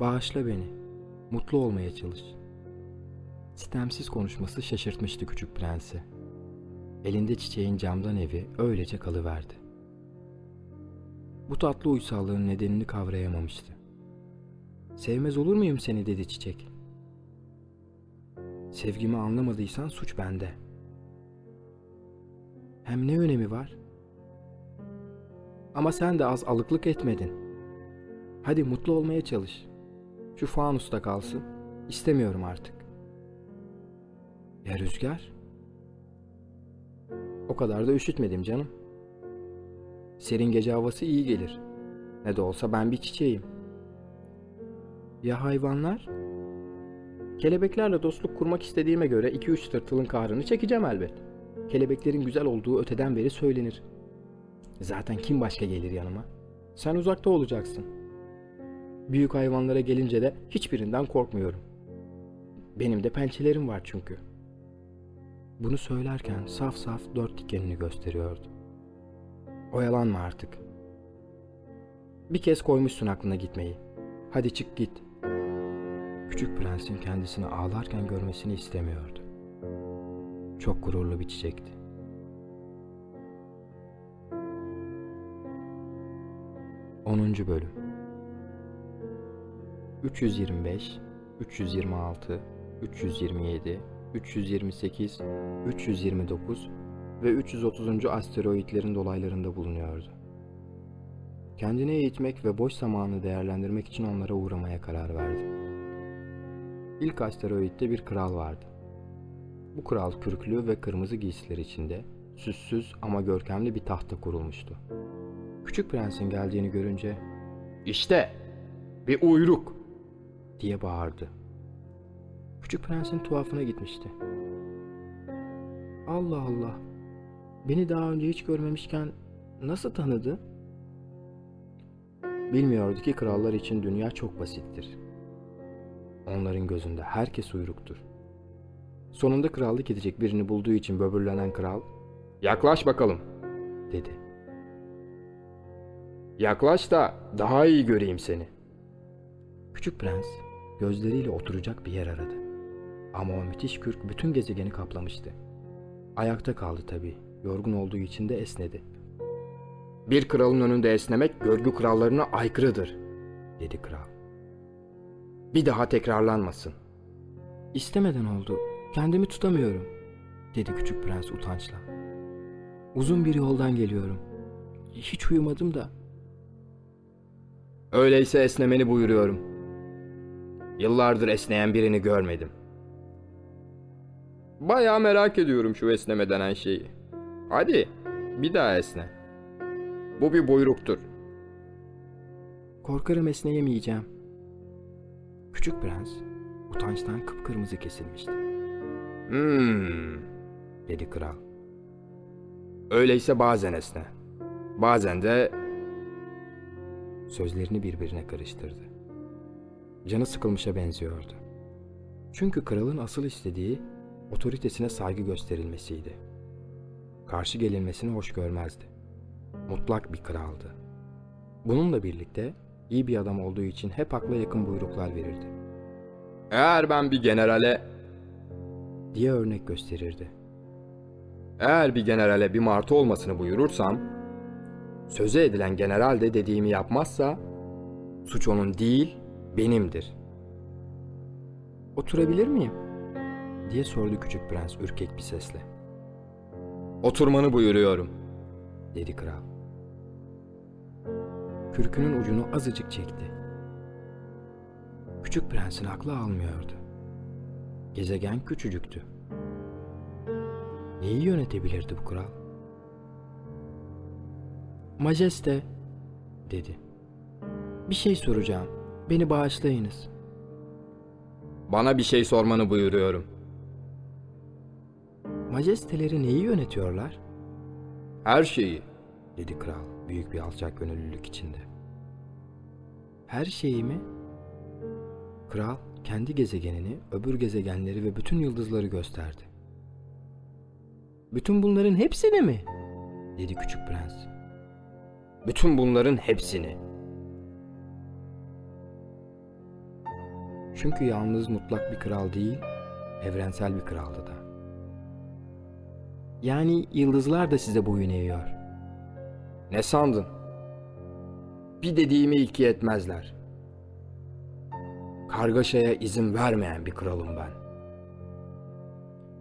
Bağışla beni. Mutlu olmaya çalış. Sitemsiz konuşması şaşırtmıştı küçük prensi. Elinde çiçeğin camdan evi öylece kalıverdi. Bu tatlı uysallığın nedenini kavrayamamıştı. Sevmez olur muyum seni dedi çiçek. Sevgimi anlamadıysan suç bende. Hem ne önemi var? Ama sen de az alıklık etmedin. Hadi mutlu olmaya çalış. Şu fanusta kalsın. İstemiyorum artık. Ya rüzgar? O kadar da üşütmedim canım. Serin gece havası iyi gelir. Ne de olsa ben bir çiçeğim. Ya hayvanlar? Kelebeklerle dostluk kurmak istediğime göre 2-3 tırtılın kahrını çekeceğim elbet. Kelebeklerin güzel olduğu öteden beri söylenir. Zaten kim başka gelir yanıma? Sen uzakta olacaksın. Büyük hayvanlara gelince de hiçbirinden korkmuyorum. Benim de pençelerim var çünkü. Bunu söylerken saf saf dört dikenini gösteriyordu. Oyalanma artık. Bir kez koymuşsun aklına gitmeyi. Hadi çık git. Küçük prensin kendisini ağlarken görmesini istemiyordu. Çok gururlu bir çiçekti. Onuncu Bölüm 325, 326, 327, 328, 329 ve 330. asteroitlerin dolaylarında bulunuyordu. Kendini eğitmek ve boş zamanını değerlendirmek için onlara uğramaya karar verdi. İlk asteroitte bir kral vardı. Bu kral kürklü ve kırmızı giysiler içinde süssüz ama görkemli bir tahta kurulmuştu. Küçük prensin geldiğini görünce "İşte bir uyruk!" diye bağırdı. Küçük prensin tuhafına gitmişti. Allah Allah. Beni daha önce hiç görmemişken nasıl tanıdı? Bilmiyordu ki krallar için dünya çok basittir. Onların gözünde herkes uyruktur. Sonunda krallık edecek birini bulduğu için böbürlenen kral, "Yaklaş bakalım." dedi. "Yaklaş da daha iyi göreyim seni." Küçük prens gözleriyle oturacak bir yer aradı. Ama o müthiş kürk bütün gezegeni kaplamıştı. Ayakta kaldı tabii. Yorgun olduğu için de esnedi. Bir kralın önünde esnemek görgü krallarına aykırıdır, dedi kral. Bir daha tekrarlanmasın. İstemeden oldu. Kendimi tutamıyorum. Dedi küçük prens utançla. Uzun bir yoldan geliyorum. Hiç uyumadım da. Öyleyse esnemeni buyuruyorum. Yıllardır esneyen birini görmedim. Bayağı merak ediyorum şu esneme denen şeyi. Hadi bir daha esne. Bu bir buyruktur. Korkarım esneyemeyeceğim. Küçük prens utançtan kıpkırmızı kesilmişti. Hmm, dedi kral. Öyleyse bazen esne. Bazen de Sözlerini birbirine karıştırdı. Canı sıkılmışa benziyordu. Çünkü kralın asıl istediği otoritesine saygı gösterilmesiydi. Karşı gelinmesini hoş görmezdi. Mutlak bir kraldı. Bununla birlikte iyi bir adam olduğu için hep akla yakın buyruklar verirdi eğer ben bir generale, diye örnek gösterirdi. eğer bir generale bir martı olmasını buyurursam, söze edilen general de dediğimi yapmazsa, suç onun değil, benimdir. Oturabilir miyim? diye sordu küçük prens ürkek bir sesle. Oturmanı buyuruyorum. dedi kral. Kürkünün ucunu azıcık çekti. Küçük prensin aklı almıyordu. Gezegen küçücüktü. Neyi yönetebilirdi bu kral? Majeste, dedi. Bir şey soracağım. Beni bağışlayınız. Bana bir şey sormanı buyuruyorum. Majesteleri neyi yönetiyorlar? Her şeyi. dedi kral büyük bir alçak gönüllülük içinde. Her şeyi mi? Kral kendi gezegenini, öbür gezegenleri ve bütün yıldızları gösterdi. Bütün bunların hepsini mi? dedi küçük prens. Bütün bunların hepsini. Çünkü yalnız mutlak bir kral değil, evrensel bir kraldı da. Yani yıldızlar da size boyun eğiyor. Ne sandın? Bir dediğimi iki etmezler. Kargaşaya izin vermeyen bir kralım ben.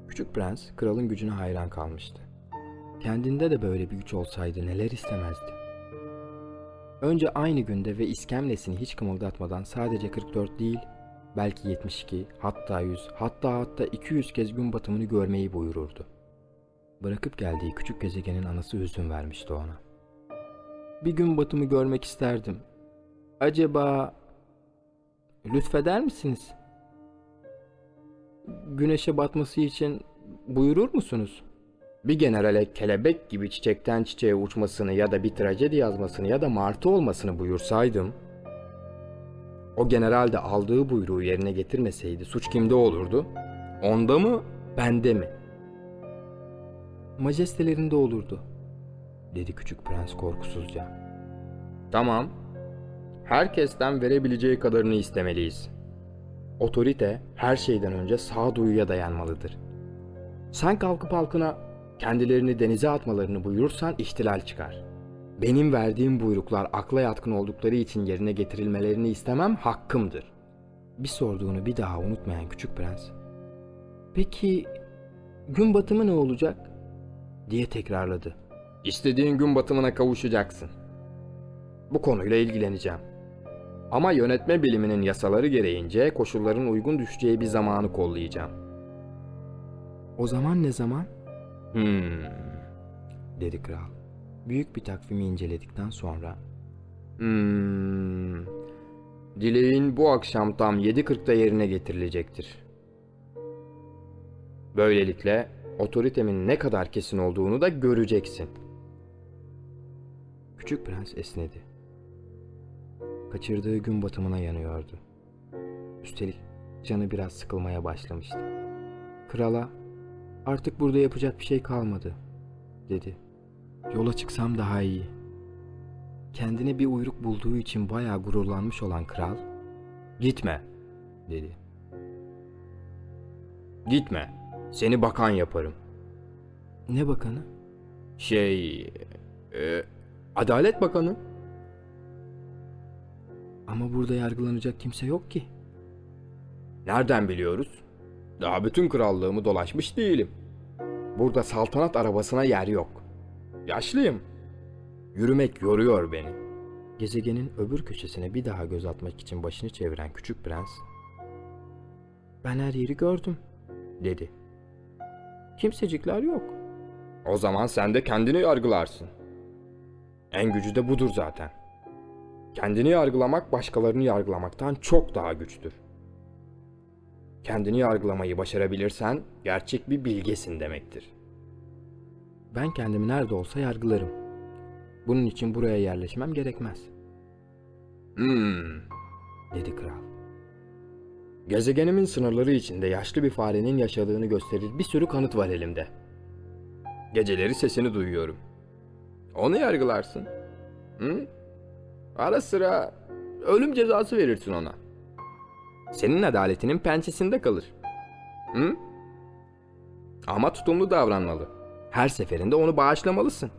Küçük prens kralın gücüne hayran kalmıştı. Kendinde de böyle bir güç olsaydı neler istemezdi. Önce aynı günde ve iskemlesini hiç kımıldatmadan sadece 44 değil, belki 72, hatta 100, hatta hatta 200 kez gün batımını görmeyi buyururdu. Bırakıp geldiği küçük gezegenin anası hüzün vermişti ona. Bir gün batımı görmek isterdim. Acaba lütfeder misiniz? Güneşe batması için buyurur musunuz? Bir generale kelebek gibi çiçekten çiçeğe uçmasını ya da bir trajedi yazmasını ya da martı olmasını buyursaydım, o general de aldığı buyruğu yerine getirmeseydi suç kimde olurdu? Onda mı, bende mi? Majestelerinde olurdu, dedi küçük prens korkusuzca. Tamam. Herkesten verebileceği kadarını istemeliyiz. Otorite her şeyden önce sağduyuya dayanmalıdır. Sen kalkıp halkına kendilerini denize atmalarını buyurursan ihtilal çıkar. Benim verdiğim buyruklar akla yatkın oldukları için yerine getirilmelerini istemem hakkımdır. Bir sorduğunu bir daha unutmayan küçük prens. Peki gün batımı ne olacak? Diye tekrarladı. İstediğin gün batımına kavuşacaksın. Bu konuyla ilgileneceğim. Ama yönetme biliminin yasaları gereğince koşulların uygun düşeceği bir zamanı kollayacağım. O zaman ne zaman? Hmm. dedi kral. Büyük bir takvimi inceledikten sonra Hmm. Dileğin bu akşam tam 7.40'da yerine getirilecektir. Böylelikle otoritemin ne kadar kesin olduğunu da göreceksin. küçük prens esnedi. Kaçırdığı gün batımına yanıyordu. Üstelik canı biraz sıkılmaya başlamıştı. Krala artık burada yapacak bir şey kalmadı dedi. Yola çıksam daha iyi. Kendine bir uyruk bulduğu için bayağı gururlanmış olan kral Gitme, dedi. gitme. Seni bakan yaparım. Ne bakanı? Şey, e, Adalet Bakanı. Ama burada yargılanacak kimse yok ki. Nereden biliyoruz? Daha bütün krallığımı dolaşmış değilim. Burada saltanat arabasına yer yok. Yaşlıyım. Yürümek yoruyor beni. Gezegenin öbür köşesine bir daha göz atmak için başını çeviren küçük prens, "Ben her yeri gördüm." dedi. "Kimsecikler yok." O zaman sen de kendini yargılarsın. En gücü de budur zaten. Kendini yargılamak başkalarını yargılamaktan çok daha güçtür. Kendini yargılamayı başarabilirsen gerçek bir bilgesin demektir. Ben kendimi nerede olsa yargılarım. Bunun için buraya yerleşmem gerekmez, Hmm. dedi kral. Gezegenimin sınırları içinde yaşlı bir farenin yaşadığını gösterir bir sürü kanıt var elimde. Geceleri sesini duyuyorum. Onu yargılarsın. Hı? Ara sıra ölüm cezası verirsin ona. Senin adaletinin pençesinde kalır. Hı? Ama tutumlu davranmalı. Her seferinde onu bağışlamalısın.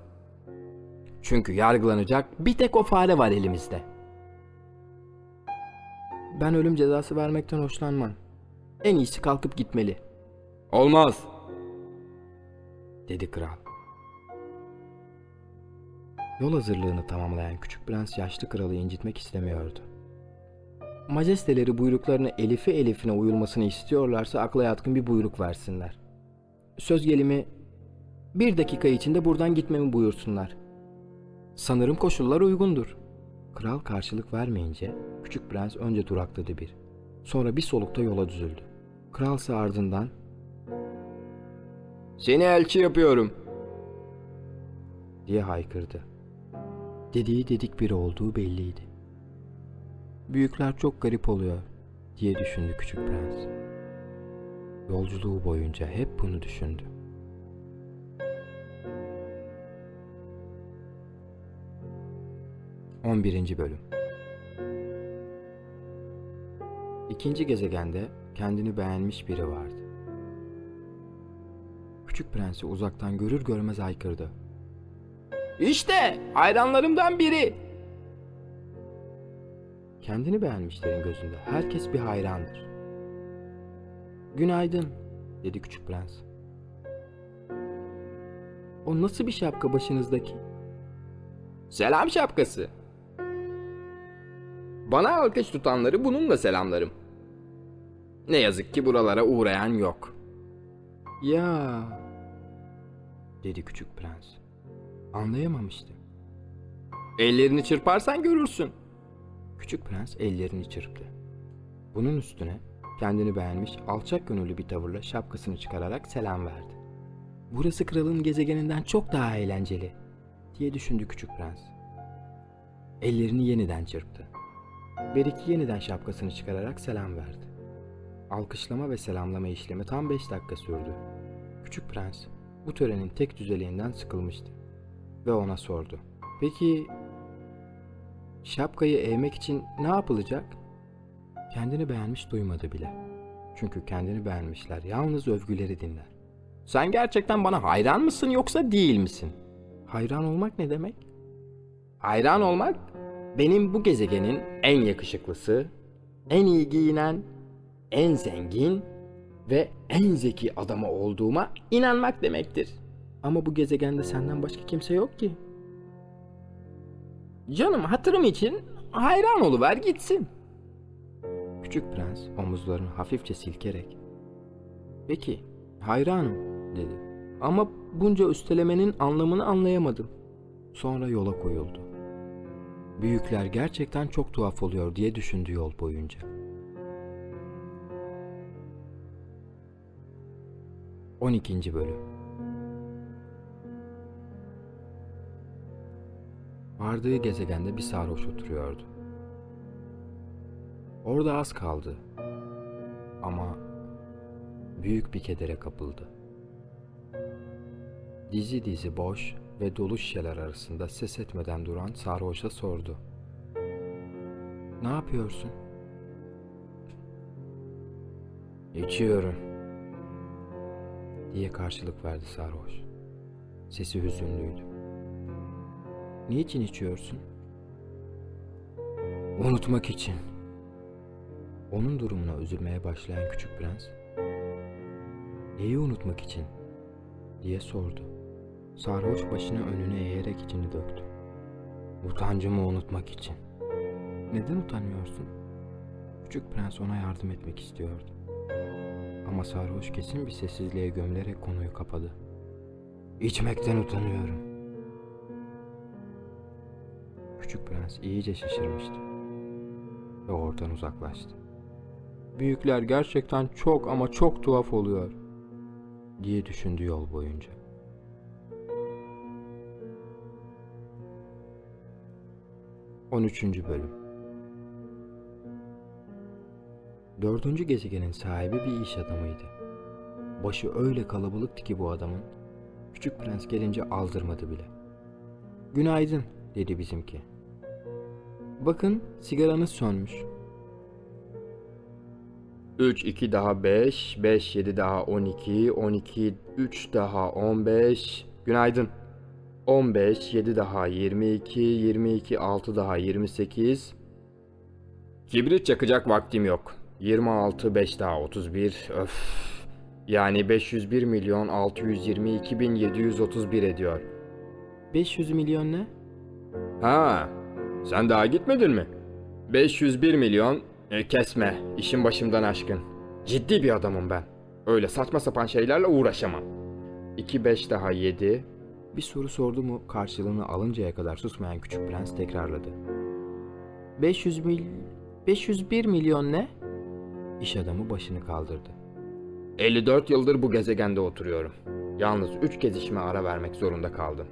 Çünkü yargılanacak bir tek o fare var elimizde. Ben ölüm cezası vermekten hoşlanmam. En iyisi kalkıp gitmeli, Olmaz. dedi kral. Yol hazırlığını tamamlayan küçük prens yaşlı kralı incitmek istemiyordu. Majesteleri buyruklarını elifi elifine uyulmasını istiyorlarsa akla yatkın bir buyruk versinler. Söz gelimi bir dakika içinde buradan gitmemi buyursunlar. Sanırım koşullar uygundur. Kral karşılık vermeyince küçük prens önce durakladı bir. Sonra bir solukta yola düzüldü. Kralsa ardından Seni elçi yapıyorum. diye haykırdı. Dediği dedik biri olduğu belliydi. Büyükler çok garip oluyor diye düşündü küçük prens. Yolculuğu boyunca hep bunu düşündü. On birinci Bölüm İkinci gezegende kendini beğenmiş biri vardı. Küçük prensi uzaktan görür görmez haykırdı. İşte hayranlarımdan biri. Kendini beğenmişlerin gözünde herkes bir hayrandır. Günaydın, dedi küçük prens. O nasıl bir şapka başınızdaki? Selam şapkası. Bana alkış tutanları bununla selamlarım. Ne yazık ki buralara uğrayan yok. Ya, dedi küçük prens. Anlayamamıştı. Ellerini çırparsan görürsün. Küçük prens ellerini çırptı. Bunun üstüne kendini beğenmiş alçak gönüllü bir tavırla şapkasını çıkararak selam verdi. Burası kralın gezegeninden çok daha eğlenceli diye düşündü küçük prens. Ellerini yeniden çırptı. Beriki yeniden şapkasını çıkararak selam verdi. Alkışlama ve selamlama işlemi tam 5 dakika sürdü. Küçük prens bu törenin tek düzeliğinden sıkılmıştı ve ona sordu. Peki Şapkayı eğmek için ne yapılacak? Kendini beğenmiş duymadı bile. Çünkü kendini beğenmişler yalnız övgüleri dinler. Sen gerçekten bana hayran mısın yoksa değil misin? Hayran olmak ne demek? Hayran olmak benim bu gezegenin en yakışıklısı, en iyi giyinen, en zengin ve en zeki adamı olduğuma inanmak demektir. Ama bu gezegende senden başka kimse yok ki. Canım hatırım için hayran oluver gitsin. Küçük prens omuzlarını hafifçe silkerek Peki, hayranım dedi. Ama bunca üstelemenin anlamını anlayamadım. Sonra yola koyuldu. Büyükler gerçekten çok tuhaf oluyor diye düşündü yol boyunca. 12. Bölüm Vardığı gezegende bir sarhoş oturuyordu. Orada az kaldı. Ama büyük bir kedere kapıldı. Dizi dizi boş ve dolu şişeler arasında ses etmeden duran sarhoşa sordu. Ne yapıyorsun? İçiyorum. Diye karşılık verdi sarhoş. Sesi hüzünlüydü. Niçin içiyorsun? Unutmak için. Onun durumuna üzülmeye başlayan küçük prens, "Neyi unutmak için?" diye sordu. Sarhoş başını önüne eğerek içini döktü. Utancımı unutmak için. Neden utanmıyorsun? Küçük prens ona yardım etmek istiyordu. Ama sarhoş kesin bir sessizliğe gömülerek konuyu kapadı. İçmekten utanıyorum. Küçük prens iyice şaşırmıştı. Ve oradan uzaklaştı. Büyükler gerçekten çok ama çok tuhaf oluyor diye düşündü yol boyunca. On üçüncü Bölüm Dördüncü gezegenin sahibi bir iş adamıydı. Başı öyle kalabalıktı ki bu adamın, küçük prens gelince aldırmadı bile. Günaydın, dedi bizimki. Bakın, sigaranız sönmüş. 3, 2 daha 5, 5, 7 daha 12, 12, 3 daha 15. Günaydın. 15, 7 daha 22, 22, 6 daha 28. Kibrit çakacak vaktim yok. 26, 5 daha 31. Öf. Yani 501 milyon 622 bin 731 ediyor. 500 milyon ne? Ha, sen daha gitmedin mi? 501 milyon e, kesme, işin başımdan aşkın. Ciddi bir adamım ben. Öyle saçma sapan şeylerle uğraşamam. 2 5 daha 7. Bir soru sordu mu karşılığını alıncaya kadar susmayan küçük prens tekrarladı. 500 mil... 501 milyon ne? İş adamı başını kaldırdı. 54 yıldır bu gezegende oturuyorum. Yalnız 3 kez işime ara vermek zorunda kaldım.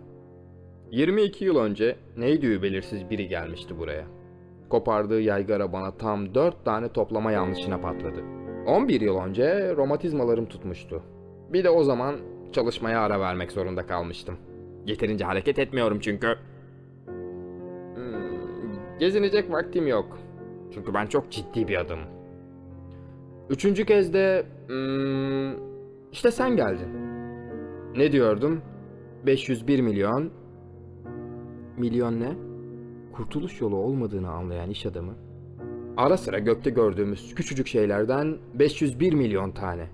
22 yıl önce neydi belirsiz biri gelmişti buraya. Kopardığı yaygara bana tam 4 tane toplama yanlışına patladı. 11 yıl önce romatizmalarım tutmuştu. Bir de o zaman çalışmaya ara vermek zorunda kalmıştım. Yeterince hareket etmiyorum çünkü. Hmm, gezinecek vaktim yok. Çünkü ben çok ciddi bir adamım. Üçüncü kez de hmm, işte sen geldin. Ne diyordum? 501 milyon. Milyon ne? Kurtuluş yolu olmadığını anlayan iş adamı Ara sıra gökte gördüğümüz küçücük şeylerden 501 milyon tane.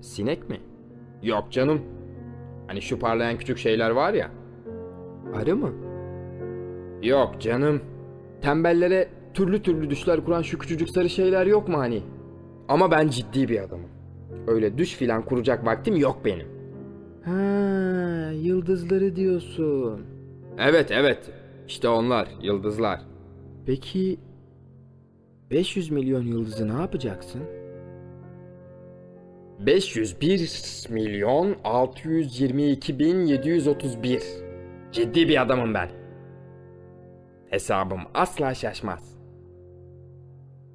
sinek mi? Yok canım. Hani şu parlayan küçük şeyler var ya. Arı mı? Yok canım. Tembellere türlü türlü düşler kuran şu küçücük sarı şeyler yok mu hani? Ama ben ciddi bir adamım. Öyle düş filan kuracak vaktim yok benim. Ha, yıldızları diyorsun. Evet evet. İşte onlar, yıldızlar. Peki 500 milyon yıldızı ne yapacaksın? 501 milyon 622 bin 731. Ciddi bir adamım ben. Hesabım asla şaşmaz.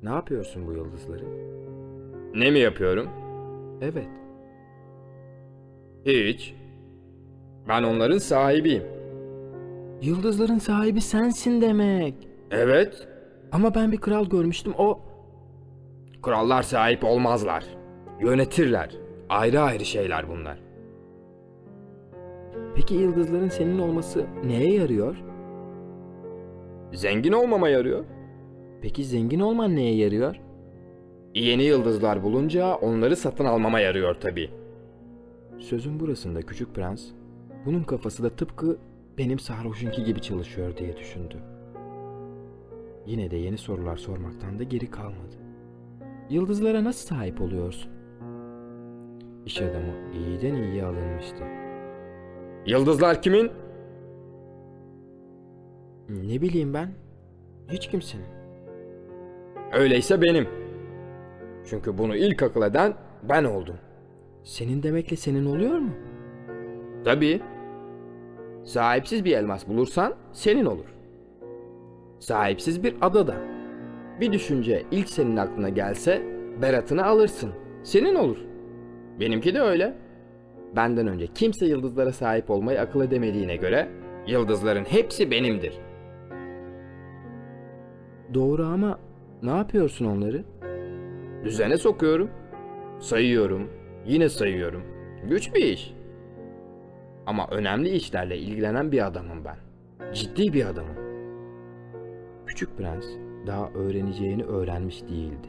Ne yapıyorsun bu yıldızları? Ne mi yapıyorum? Evet. Hiç. Ben onların sahibiyim. Yıldızların sahibi sensin demek. Evet. Ama ben bir kral görmüştüm o... Krallar sahip olmazlar. Yönetirler. Ayrı ayrı şeyler bunlar. Peki yıldızların senin olması neye yarıyor? Zengin olmama yarıyor. Peki zengin olman neye yarıyor? Yeni yıldızlar bulunca onları satın almama yarıyor tabii. Sözün burasında küçük prens, bunun kafası da tıpkı benim sarhoşunki gibi çalışıyor diye düşündü. Yine de yeni sorular sormaktan da geri kalmadı. Yıldızlara nasıl sahip oluyorsun? İş adamı iyiden iyiye alınmıştı. Yıldızlar kimin? Ne bileyim ben? Hiç kimsenin. Öyleyse benim. Çünkü bunu ilk akıl eden ben oldum. Senin demekle senin oluyor mu? Tabii. Sahipsiz bir elmas bulursan senin olur. Sahipsiz bir adada. Bir düşünce ilk senin aklına gelse beratını alırsın. Senin olur. Benimki de öyle. Benden önce kimse yıldızlara sahip olmayı akıl edemediğine göre yıldızların hepsi benimdir. Doğru ama ne yapıyorsun onları? Düzene sokuyorum. Sayıyorum. Yine sayıyorum. Güç bir iş. Ama önemli işlerle ilgilenen bir adamım ben. Ciddi bir adamım. Küçük prens daha öğreneceğini öğrenmiş değildi.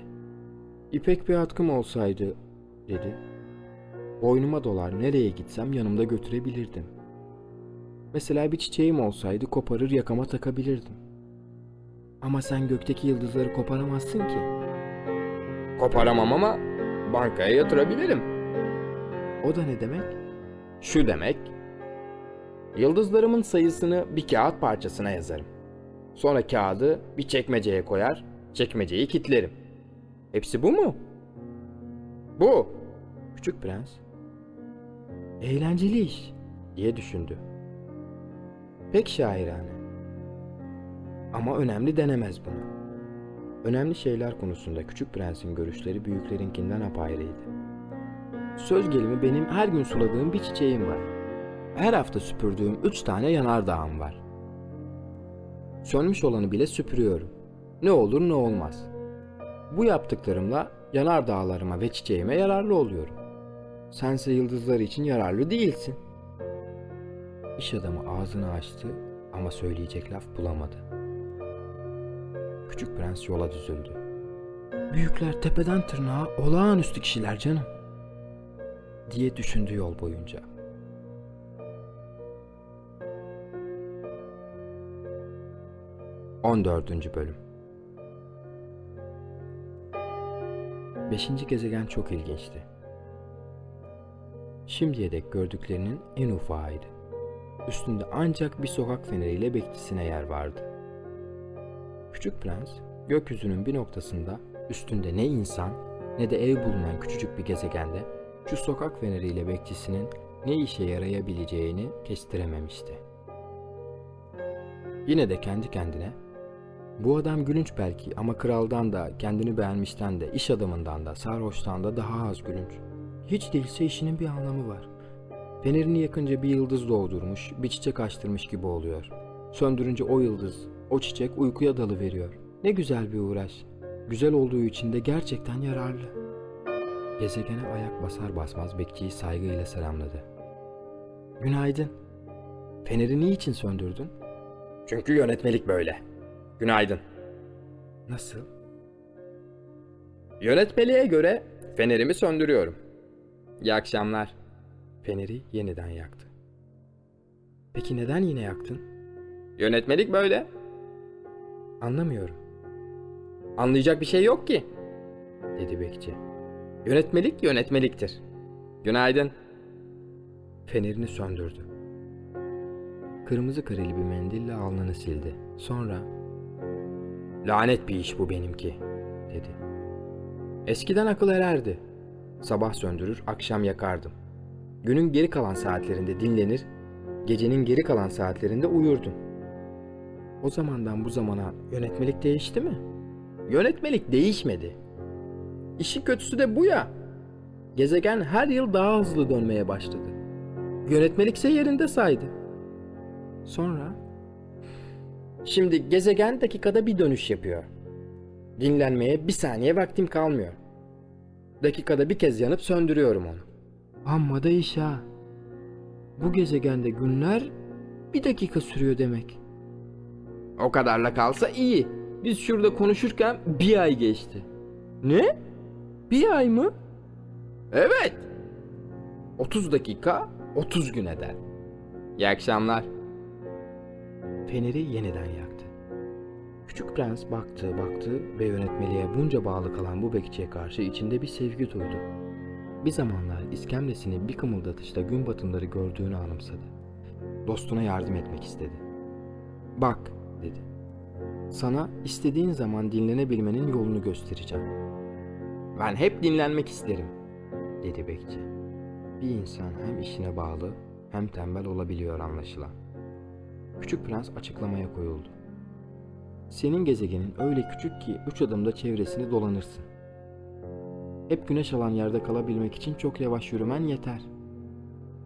İpek bir atkım olsaydı, dedi. Boynuma dolar nereye gitsem yanımda götürebilirdim. Mesela bir çiçeğim olsaydı koparır yakama takabilirdim. Ama sen gökteki yıldızları koparamazsın ki. Koparamam ama bankaya yatırabilirim. O da ne demek? Şu demek, yıldızlarımın sayısını bir kağıt parçasına yazarım. Sonra kağıdı bir çekmeceye koyar, çekmeceyi kilitlerim. Hepsi bu mu? Bu. Küçük prens. Eğlenceli iş diye düşündü. Pek şairane. Ama önemli denemez bunu. Önemli şeyler konusunda küçük prensin görüşleri büyüklerinkinden apayrıydı. Söz gelimi benim her gün suladığım bir çiçeğim var. Her hafta süpürdüğüm üç tane yanardağım var. Sönmüş olanı bile süpürüyorum. Ne olur ne olmaz. Bu yaptıklarımla yanardağlarıma ve çiçeğime yararlı oluyorum. Sense yıldızlar için yararlı değilsin. İş adamı ağzını açtı ama söyleyecek laf bulamadı. Küçük prens yola düzüldü. Büyükler tepeden tırnağa olağanüstü kişiler canım. Diye düşündü yol boyunca. On dördüncü bölüm Beşinci gezegen çok ilginçti. Şimdiye dek gördüklerinin en ufağıydı. Üstünde ancak bir sokak feneriyle bekçisine yer vardı. Küçük prens, gökyüzünün bir noktasında üstünde ne insan ne de ev bulunan küçücük bir gezegende şu sokak feneriyle bekçisinin ne işe yarayabileceğini kestirememişti. Yine de kendi kendine bu adam gülünç belki ama kraldan da, kendini beğenmişten de, iş adamından da, sarhoştan da daha az gülünç. Hiç değilse işinin bir anlamı var. Fenerini yakınca bir yıldız doğdurmuş, bir çiçek açtırmış gibi oluyor. Söndürünce o yıldız, o çiçek uykuya dalı veriyor. Ne güzel bir uğraş. Güzel olduğu için de gerçekten yararlı. Gezegene ayak basar basmaz bekçiyi saygıyla selamladı. Günaydın. Feneri niçin söndürdün? Çünkü yönetmelik böyle. Günaydın. Nasıl? Yönetmeliğe göre fenerimi söndürüyorum. İyi akşamlar. Feneri yeniden yaktı. Peki neden yine yaktın? Yönetmelik böyle. Anlamıyorum, Anlayacak bir şey yok ki. dedi bekçi. Yönetmelik yönetmeliktir. Günaydın. Fenerini söndürdü. Kırmızı kareli bir mendille alnını sildi. Sonra Lanet bir iş bu benimki. dedi. Eskiden akıl ererdi. Sabah söndürür, akşam yakardım. Günün geri kalan saatlerinde dinlenir, gecenin geri kalan saatlerinde uyurdum. O zamandan bu zamana yönetmelik değişti mi? Yönetmelik değişmedi. İşin kötüsü de bu ya. Gezegen her yıl daha hızlı dönmeye başladı. Yönetmelikse yerinde saydı. Sonra Şimdi gezegen dakikada bir dönüş yapıyor. Dinlenmeye bir saniye vaktim kalmıyor. Dakikada bir kez yanıp söndürüyorum onu. amma da iş ha. Bu gezegende günler bir dakika sürüyor demek. O kadarla kalsa iyi. Biz şurada konuşurken bir ay geçti. Ne? Bir ay mı? Evet. 30 dakika 30 gün eder. İyi akşamlar. Feneri yeniden yaktı. Küçük prens baktı baktı ve yönetmeliğe bunca bağlı kalan bu bekçiye karşı içinde bir sevgi duydu. Bir zamanlar iskemlesini bir kımıldatışta gün batımları gördüğünü anımsadı. Dostuna yardım etmek istedi. Bak dedi. Sana istediğin zaman dinlenebilmenin yolunu göstereceğim. Ben hep dinlenmek isterim. dedi bekçi. Bir insan hem işine bağlı hem tembel olabiliyor anlaşılan. Küçük prens açıklamaya koyuldu. Senin gezegenin öyle küçük ki üç adımda çevresini dolanırsın. Hep güneş alan yerde kalabilmek için çok yavaş yürümen yeter.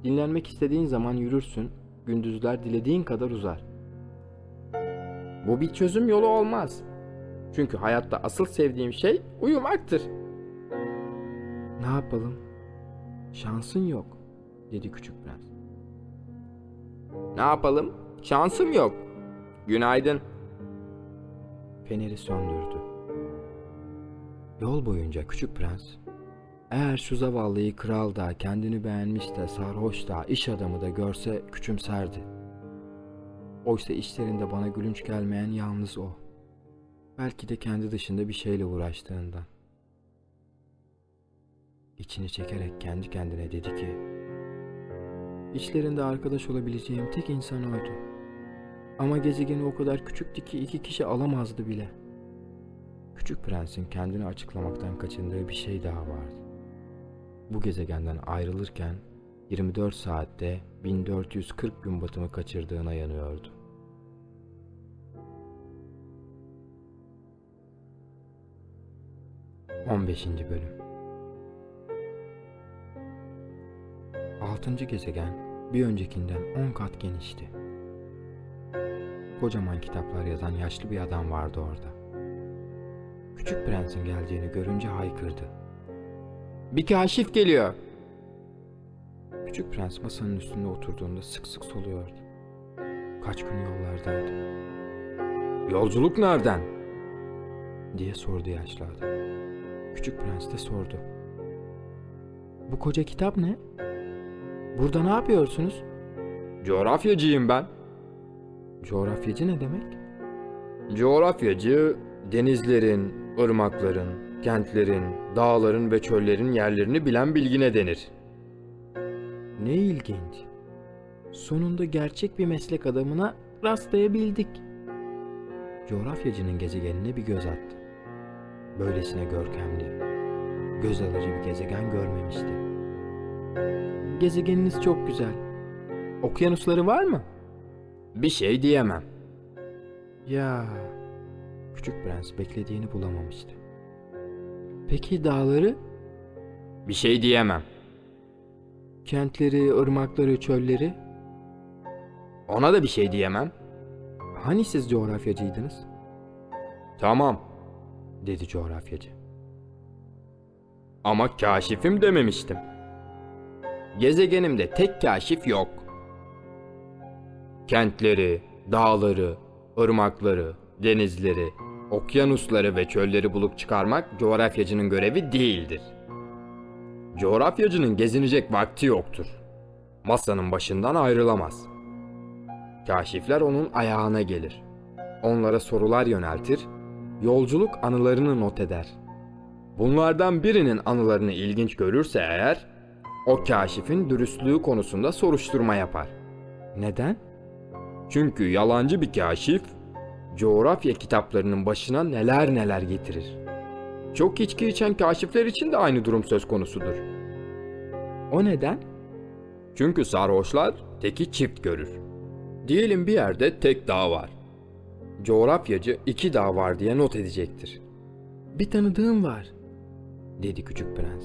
Dinlenmek istediğin zaman yürürsün, gündüzler dilediğin kadar uzar. Bu bir çözüm yolu olmaz. Çünkü hayatta asıl sevdiğim şey uyumaktır. Ne yapalım? Şansın yok, dedi küçük prens. Ne yapalım? Şansım yok. Günaydın. Feneri söndürdü. Yol boyunca küçük prens, eğer şu zavallıyı kral da, kendini beğenmiş de, sarhoş da, iş adamı da görse küçümserdi. Oysa işlerinde bana gülünç gelmeyen yalnız o. Belki de kendi dışında bir şeyle uğraştığından. İçini çekerek kendi kendine dedi ki, İçlerinde arkadaş olabileceğim tek insan oydu. Ama gezegeni o kadar küçüktü ki iki kişi alamazdı bile. Küçük prensin kendini açıklamaktan kaçındığı bir şey daha vardı. Bu gezegenden ayrılırken 24 saatte 1440 gün batımı kaçırdığına yanıyordu. On beşinci Bölüm Altıncı gezegen bir öncekinden on kat genişti. Kocaman kitaplar yazan yaşlı bir adam vardı orada. Küçük prensin geldiğini görünce haykırdı. Bir kaşif geliyor. Küçük prens masanın üstünde oturduğunda sık sık soluyordu. Kaç gün yollardaydı. Yolculuk nereden? diye sordu yaşlı adam. Küçük prens de sordu. Bu koca kitap ne? Burada ne yapıyorsunuz? Coğrafyacıyım ben. Coğrafyacı ne demek? Coğrafyacı, denizlerin, ırmakların, kentlerin, dağların ve çöllerin yerlerini bilen bilgine denir. Ne ilginç. Sonunda gerçek bir meslek adamına rastlayabildik. Coğrafyacının gezegenine bir göz attı. Böylesine görkemli, göz alıcı bir gezegen görmemişti. Gezegeniniz çok güzel. Okyanusları var mı? Bir şey diyemem. Ya. Küçük prens beklediğini bulamamıştı. Peki dağları, Bir şey diyemem. kentleri, ırmakları, çölleri? Ona da bir şey diyemem. Hani siz coğrafyacıydınız? Tamam. dedi coğrafyacı. Ama kaşifim dememiştim. Gezegenimde tek kaşif yok. Kentleri, dağları, ırmakları, denizleri, okyanusları ve çölleri bulup çıkarmak coğrafyacının görevi değildir. Coğrafyacının gezinecek vakti yoktur. Masanın başından ayrılamaz. Kaşifler onun ayağına gelir. Onlara sorular yöneltir, yolculuk anılarını not eder. Bunlardan birinin anılarını ilginç görürse eğer, o kaşifin dürüstlüğü konusunda soruşturma yapar. Neden? Çünkü yalancı bir kaşif, coğrafya kitaplarının başına neler neler getirir. Çok içki içen kaşifler için de aynı durum söz konusudur. O neden? Çünkü sarhoşlar teki çift görür. Diyelim bir yerde tek dağ var. Coğrafyacı iki dağ var diye not edecektir. Bir tanıdığım var, dedi küçük prens.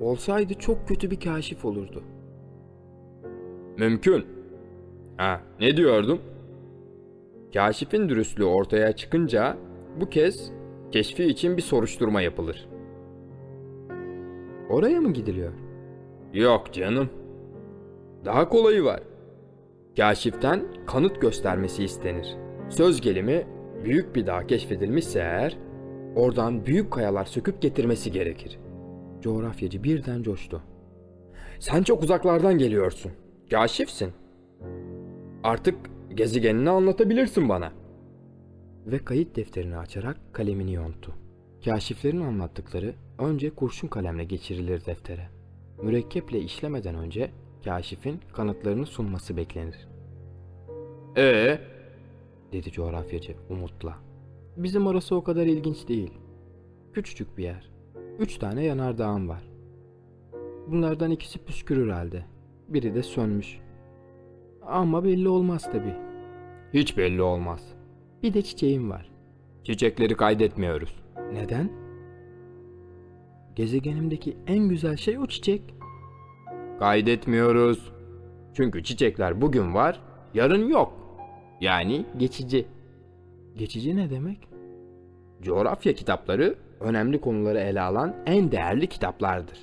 Olsaydı çok kötü bir kaşif olurdu. Mümkün. Ha, ne diyordum? Kaşifin dürüstlüğü ortaya çıkınca bu kez keşfi için bir soruşturma yapılır. Oraya mı gidiliyor? Yok canım. Daha kolayı var. Kaşiften kanıt göstermesi istenir. Söz gelimi büyük bir dağ keşfedilmişse eğer oradan büyük kayalar söküp getirmesi gerekir. Coğrafyacı birden coştu. Sen çok uzaklardan geliyorsun. Kaşifsin. Artık gezegenini anlatabilirsin bana. Ve kayıt defterini açarak kalemini yonttu. Kaşiflerin anlattıkları önce kurşun kalemle geçirilir deftere. Mürekkeple işlemeden önce kaşifin kanıtlarını sunması beklenir, Ee, dedi coğrafyacı umutla. Bizim orası o kadar ilginç değil. Küçücük bir yer. Üç tane yanardağım var. Bunlardan ikisi püskürür halde. Biri de sönmüş. Ama belli olmaz tabii. hiç belli olmaz. Bir de çiçeğim var. Çiçekleri kaydetmiyoruz. Neden? Gezegenimdeki en güzel şey o çiçek. Kaydetmiyoruz. Çünkü çiçekler bugün var, yarın yok. Yani geçici. Geçici ne demek? Coğrafya kitapları önemli konuları ele alan en değerli kitaplardır.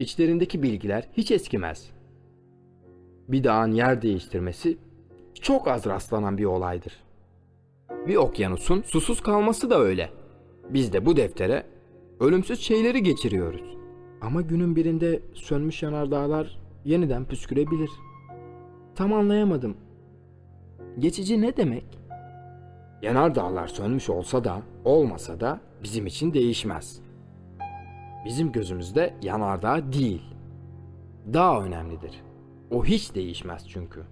İçlerindeki bilgiler hiç eskimez. Bir dağın yer değiştirmesi çok az rastlanan bir olaydır. Bir okyanusun susuz kalması da öyle. Biz de bu deftere ölümsüz şeyleri geçiriyoruz. Ama günün birinde sönmüş yanardağlar yeniden püskürebilir. Tam anlayamadım. Geçici ne demek? Yanardağlar sönmüş olsa da olmasa da bizim için değişmez. Bizim gözümüzde yanardağ değil. Dağ önemlidir. O hiç değişmez çünkü.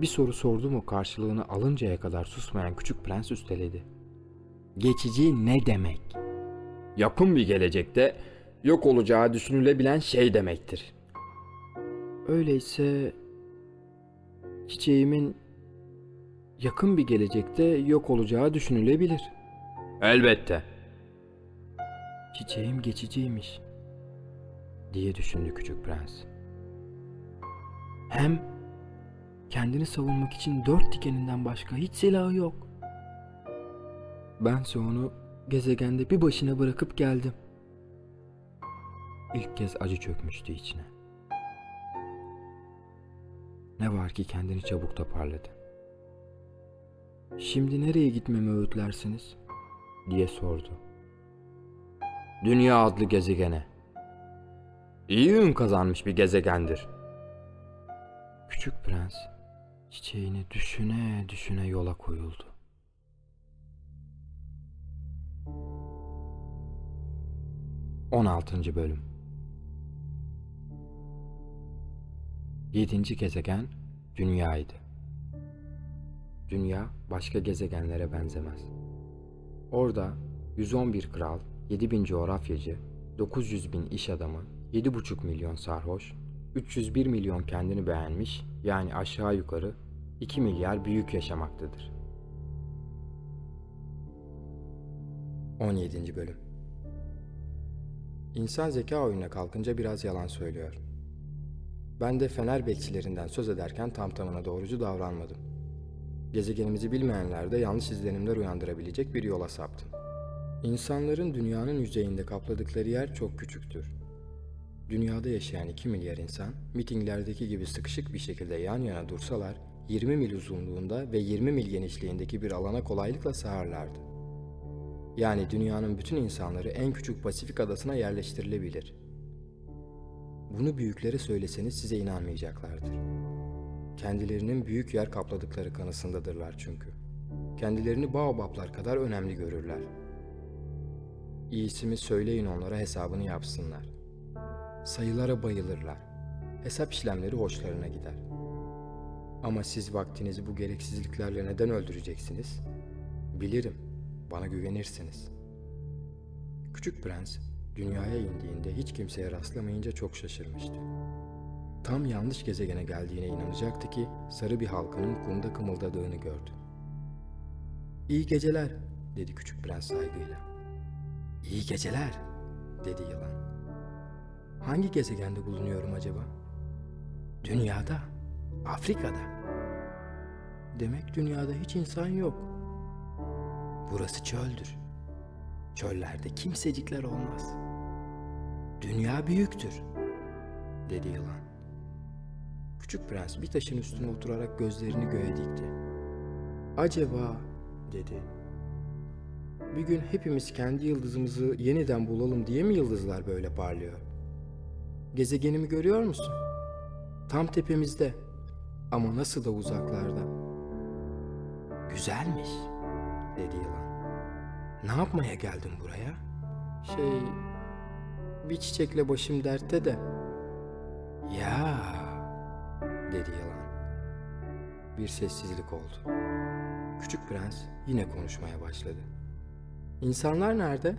Bir soru sordu mu karşılığını alıncaya kadar susmayan küçük prens üsteledi. Geçici ne demek? Yakın bir gelecekte yok olacağı düşünülebilen şey demektir. Öyleyse çiçeğimin yakın bir gelecekte yok olacağı düşünülebilir. Elbette. Çiçeğim geçiciymiş diye düşündü küçük prens. Hem kendini savunmak için dört dikeninden başka hiç silahı yok. Bense onu gezegende bir başına bırakıp geldim. İlk kez acı çökmüştü içine. Ne var ki kendini çabuk toparladı. Şimdi nereye gitmemi öğütlersiniz? diye sordu. Dünya adlı gezegene. İyi ün kazanmış bir gezegendir. Küçük prens çiçeğini düşüne düşüne yola koyuldu. On altıncı bölüm Yedinci gezegen Dünya'ydı. Dünya başka gezegenlere benzemez. Orada 111 kral, 7000 coğrafyacı, 900 bin iş adamı, 7,5 milyon sarhoş, 301 milyon kendini beğenmiş yani aşağı yukarı 2 milyar büyük yaşamaktadır. 17. Bölüm İnsan zeka oyununa kalkınca biraz yalan söylüyor. Ben de fener bekçilerinden söz ederken tam tamına doğrucu davranmadım. Gezegenimizi bilmeyenlerde yanlış izlenimler uyandırabilecek bir yola saptım. İnsanların dünyanın yüzeyinde kapladıkları yer çok küçüktür. Dünyada yaşayan 2 milyar insan, mitinglerdeki gibi sıkışık bir şekilde yan yana dursalar, 20 mil uzunluğunda ve 20 mil genişliğindeki bir alana kolaylıkla sığarlardı. Yani dünyanın bütün insanları en küçük Pasifik adasına yerleştirilebilir. Bunu büyüklere söyleseniz size inanmayacaklardır. Kendilerinin büyük yer kapladıkları kanısındadırlar çünkü. Kendilerini baobaplar kadar önemli görürler. İyisi mi söyleyin onlara hesabını yapsınlar. Sayılara bayılırlar. Hesap işlemleri hoşlarına gider. Ama siz vaktinizi bu gereksizliklerle neden öldüreceksiniz? Bilirim. Bana güvenirsiniz. Küçük prens dünyaya indiğinde hiç kimseye rastlamayınca çok şaşırmıştı. Tam yanlış gezegene geldiğine inanacaktı ki sarı bir halkanın kumda kımıldadığını gördü. İyi geceler dedi küçük prens saygıyla. İyi geceler dedi yılan. Hangi gezegende bulunuyorum acaba? Dünyada, Afrika'da. Demek dünyada hiç insan yok. Burası çöldür. Çöllerde kimsecikler olmaz. Dünya büyüktür, dedi yılan. Küçük prens bir taşın üstüne oturarak gözlerini göğe dikti. Acaba, dedi. Bir gün hepimiz kendi yıldızımızı yeniden bulalım diye mi yıldızlar böyle parlıyor? Gezegenimi görüyor musun? Tam tepemizde ama nasıl da uzaklarda. Güzelmiş, dedi yılan. Ne yapmaya geldin buraya? Şey, bir çiçekle başım dertte de. Ya, dedi yılan. Bir sessizlik oldu. Küçük prens yine konuşmaya başladı. İnsanlar nerede?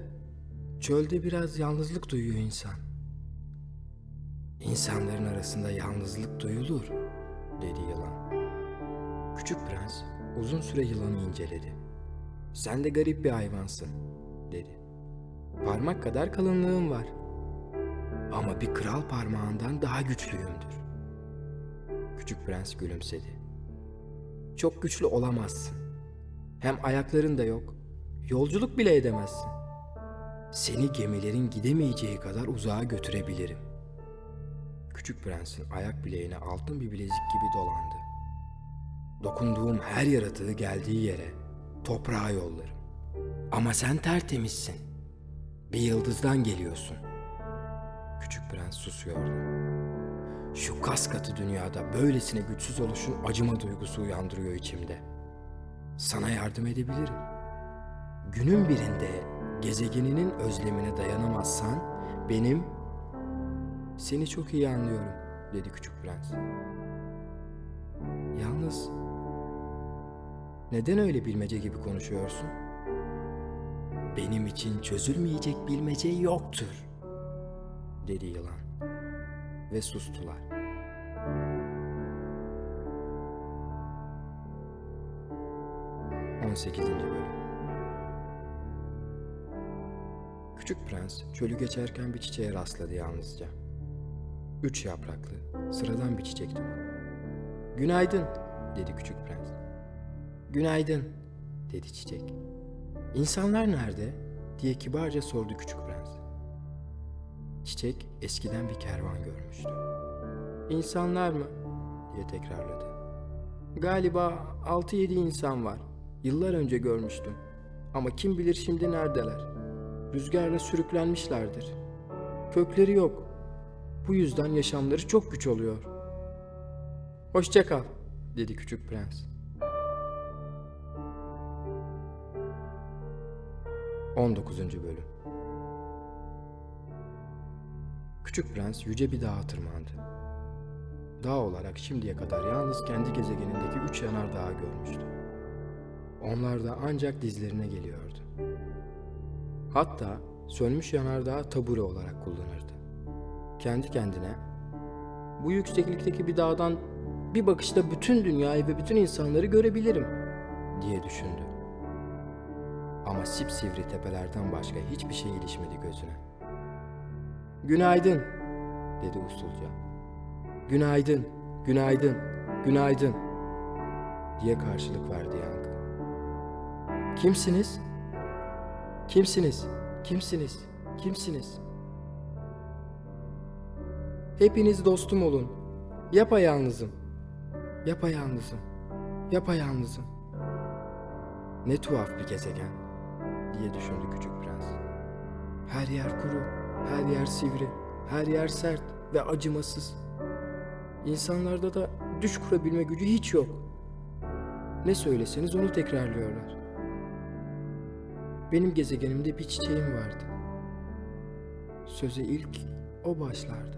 Çölde biraz yalnızlık duyuyor insan. İnsanların arasında yalnızlık duyulur, dedi yılan. Küçük prens uzun süre yılanı inceledi. Sen de garip bir hayvansın, dedi. Parmak kadar kalınlığım var. Ama bir kral parmağından daha güçlüyümdür. Küçük prens gülümsedi. Çok güçlü olamazsın. Hem ayakların da yok. Yolculuk bile edemezsin. Seni gemilerin gidemeyeceği kadar uzağa götürebilirim. Küçük prensin ayak bileğine altın bir bilezik gibi dolandı. Dokunduğum her yaratığı geldiği yere, toprağa yollarım. Ama sen tertemizsin. Bir yıldızdan geliyorsun. Küçük prens susuyordu. Şu kas katı dünyada böylesine güçsüz oluşun acıma duygusu uyandırıyor içimde. Sana yardım edebilirim. Günün birinde gezegeninin özlemine dayanamazsan benim seni çok iyi anlıyorum dedi küçük prens. Yalnız neden öyle bilmece gibi konuşuyorsun? Benim için çözülmeyecek bilmece yoktur dedi yılan ve sustular. On sekizinci bölüm Küçük prens çölü geçerken bir çiçeğe rastladı yalnızca. Üç yapraklı, sıradan bir çiçekti bu. Günaydın, dedi küçük prens. Günaydın, dedi çiçek. İnsanlar nerede? diye kibarca sordu küçük prens. Çiçek eskiden bir kervan görmüştü. İnsanlar mı? diye tekrarladı. Galiba 6-7 insan var. Yıllar önce görmüştüm. Ama kim bilir şimdi neredeler? Rüzgarla sürüklenmişlerdir. Kökleri yok. Bu yüzden yaşamları çok güç oluyor. Hoşça kal, dedi küçük prens. 19. bölüm Küçük prens yüce bir dağa tırmandı. Dağ olarak şimdiye kadar yalnız kendi gezegenindeki üç yanardağı görmüştü. Onlar da ancak dizlerine geliyordu. Hatta sönmüş yanardağı tabure olarak kullanırdı. Kendi kendine bu yükseklikteki bir dağdan bir bakışta bütün dünyayı ve bütün insanları görebilirim diye düşündü. Ama sipsivri tepelerden başka hiçbir şey ilişmedi gözüne. Günaydın dedi usulca. Günaydın, günaydın, günaydın diye karşılık verdi yankı. Kimsiniz? Kimsiniz? Kimsiniz? Kimsiniz? Hepiniz dostum olun. Yapayalnızım. Yapayalnızım. Yapayalnızım. Ne tuhaf bir gezegen diye düşündü küçük prens. Her yer kuru, her yer sivri, her yer sert ve acımasız. İnsanlarda da düş kurabilme gücü hiç yok. Ne söyleseniz onu tekrarlıyorlar. Benim gezegenimde bir çiçeğim vardı. Söze ilk o başlardı.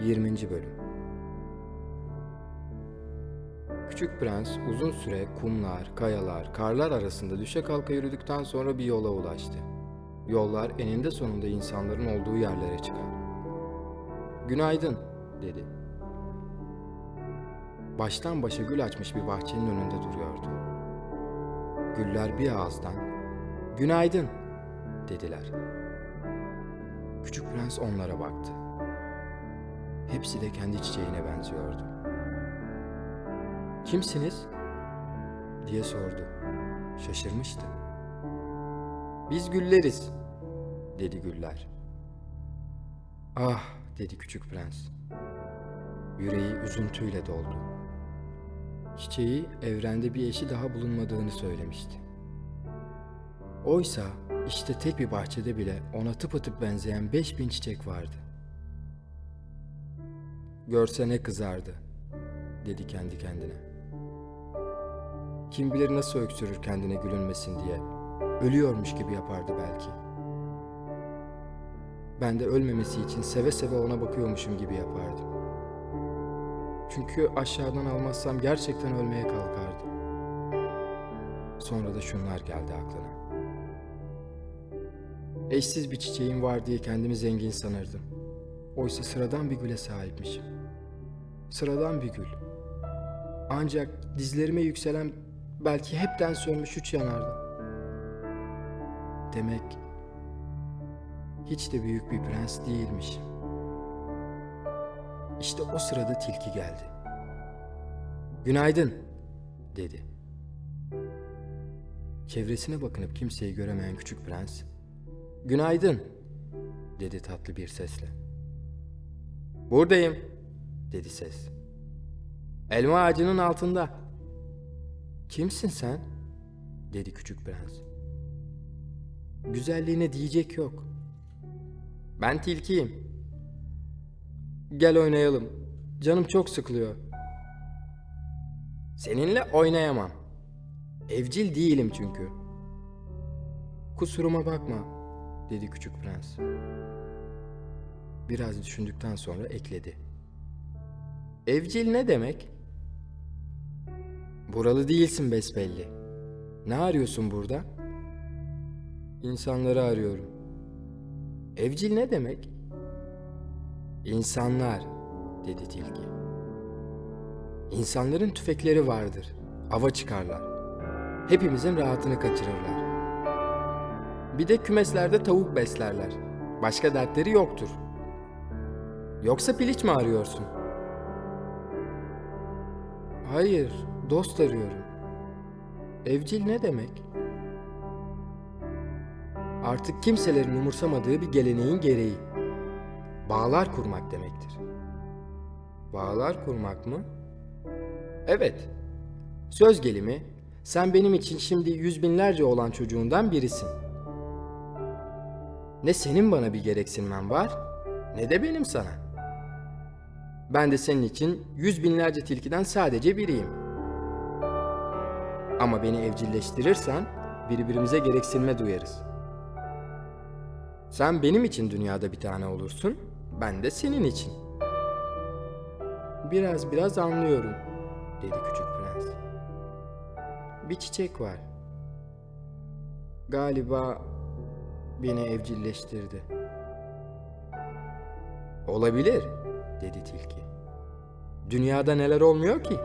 20. bölüm Küçük prens uzun süre kumlar, kayalar, karlar arasında düşe kalka yürüdükten sonra bir yola ulaştı. Yollar eninde sonunda insanların olduğu yerlere çıkar. Günaydın, dedi. Baştan başa gül açmış bir bahçenin önünde duruyordu. Güller bir ağızdan, günaydın, dediler. Küçük prens onlara baktı. Hepsi de kendi çiçeğine benziyordu. Kimsiniz? diye sordu. Şaşırmıştı. Biz gülleriz, dedi güller. Ah, dedi küçük prens. Yüreği üzüntüyle doldu. Çiçeği evrende bir eşi daha bulunmadığını söylemişti. Oysa işte tek bir bahçede bile ona tıpatıp benzeyen beş bin çiçek vardı. Görse ne kızardı, dedi kendi kendine. Kim bilir nasıl öksürür kendine gülünmesin diye. Ölüyormuş gibi yapardı belki. Ben de ölmemesi için seve seve ona bakıyormuşum gibi yapardım. Çünkü aşağıdan almazsam gerçekten ölmeye kalkardım. Sonra da şunlar geldi aklına. Eşsiz bir çiçeğim var diye kendimi zengin sanırdım. Oysa sıradan bir güle sahipmişim. Sıradan bir gül. Ancak dizlerime yükselen belki hepten sönmüş üç yanardı. Demek hiç de büyük bir prens değilmiş. İşte o sırada tilki geldi. Günaydın, dedi. Çevresine bakınıp kimseyi göremeyen küçük prens, Günaydın, dedi tatlı bir sesle. Buradayım, dedi ses. Elma ağacının altında. Kimsin sen? dedi küçük prens. Güzelliğine diyecek yok. Ben tilkiyim. Gel oynayalım. Canım çok sıkılıyor. Seninle oynayamam. Evcil değilim çünkü. Kusuruma bakma, dedi küçük prens. Biraz düşündükten sonra ekledi. Evcil ne demek? Buralı değilsin besbelli. Ne arıyorsun burada? İnsanları arıyorum. Evcil ne demek? İnsanlar, dedi tilki. İnsanların tüfekleri vardır. Ava çıkarlar. Hepimizin rahatını kaçırırlar. Bir de kümeslerde tavuk beslerler. Başka dertleri yoktur. Yoksa piliç mi arıyorsun? Hayır, dost arıyorum. Evcil ne demek? Artık kimselerin umursamadığı bir geleneğin gereği. Bağlar kurmak demektir. Bağlar kurmak mı? Evet. Söz gelimi, sen benim için şimdi yüz binlerce olan çocuğundan birisin. Ne senin bana bir gereksinmen var, ne de benim sana. Ben de senin için yüz binlerce tilkiden sadece biriyim. Ama beni evcilleştirirsen birbirimize gereksinme duyarız. Sen benim için dünyada bir tane olursun, ben de senin için. Biraz biraz anlıyorum, dedi küçük prens. Bir çiçek var. Galiba beni evcilleştirdi. Olabilir, dedi tilki. Dünyada neler olmuyor ki?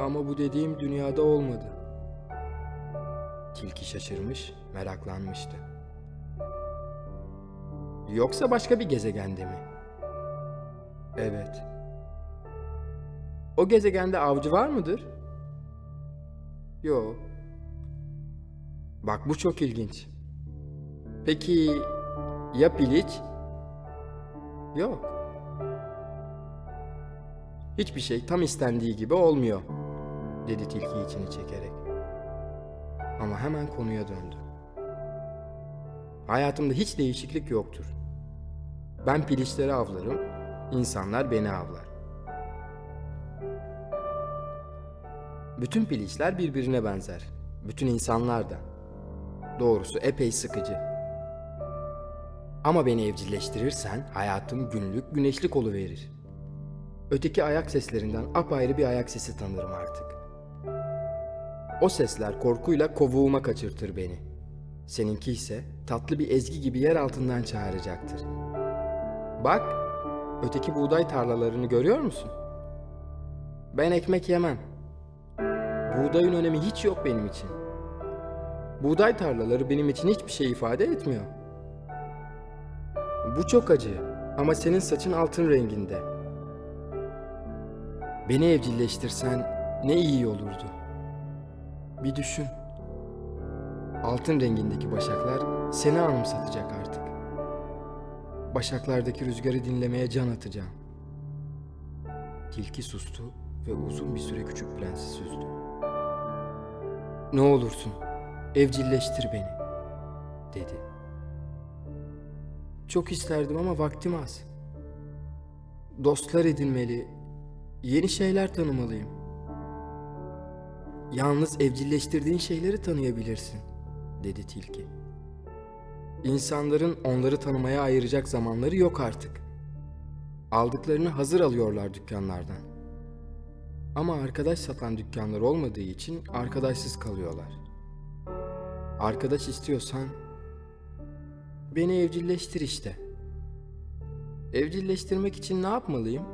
Ama bu dediğim dünyada olmadı. Tilki şaşırmış, meraklanmıştı. Yoksa başka bir gezegende mi? Evet. O gezegende avcı var mıdır? Yok. Bak bu çok ilginç. Peki ya piliç? Yok. Hiçbir şey tam istendiği gibi olmuyor, dedi tilki içini çekerek. Ama hemen konuya döndü. Hayatımda hiç değişiklik yoktur. Ben piliçleri avlarım, insanlar beni avlar. Bütün piliçler birbirine benzer. Bütün insanlar da. Doğrusu epey sıkıcı. Ama beni evcilleştirirsen hayatım günlük güneşlik verir. Öteki ayak seslerinden apayrı bir ayak sesi tanırım artık. O sesler korkuyla kovuğuma kaçırtır beni. Seninki ise tatlı bir ezgi gibi yer altından çağıracaktır. Bak, öteki buğday tarlalarını görüyor musun? Ben ekmek yemem. Buğdayın önemi hiç yok benim için. Buğday tarlaları benim için hiçbir şey ifade etmiyor. Bu çok acı ama senin saçın altın renginde. Beni evcilleştirsen ne iyi olurdu. Bir düşün. Altın rengindeki başaklar seni anımsatacak artık. Başaklardaki rüzgarı dinlemeye can atacağım. Tilki sustu ve uzun bir süre küçük prensi süzdü. Ne olursun evcilleştir beni, dedi. Çok isterdim ama vaktim az. Dostlar edinmeli, yeni şeyler tanımalıyım. Yalnız evcilleştirdiğin şeyleri tanıyabilirsin, dedi tilki. İnsanların onları tanımaya ayıracak zamanları yok artık. Aldıklarını hazır alıyorlar dükkanlardan. Ama arkadaş satan dükkanlar olmadığı için arkadaşsız kalıyorlar. Arkadaş istiyorsan beni evcilleştir işte. Evcilleştirmek için ne yapmalıyım?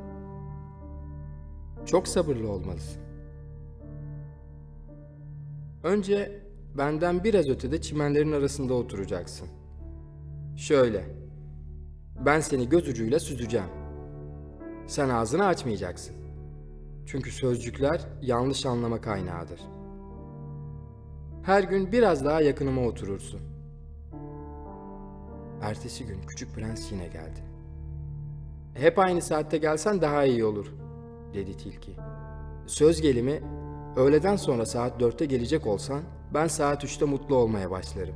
Çok sabırlı olmalısın. Önce benden biraz ötede çimenlerin arasında oturacaksın. Şöyle. Ben seni göz ucuyla süzeceğim. Sen ağzını açmayacaksın. Çünkü sözcükler yanlış anlama kaynağıdır. Her gün biraz daha yakınıma hep aynı saatte gelsen daha iyi olur, dedi tilki. Söz gelimi, öğleden sonra saat dörtte gelecek olsan, ben saat üçte mutlu olmaya başlarım.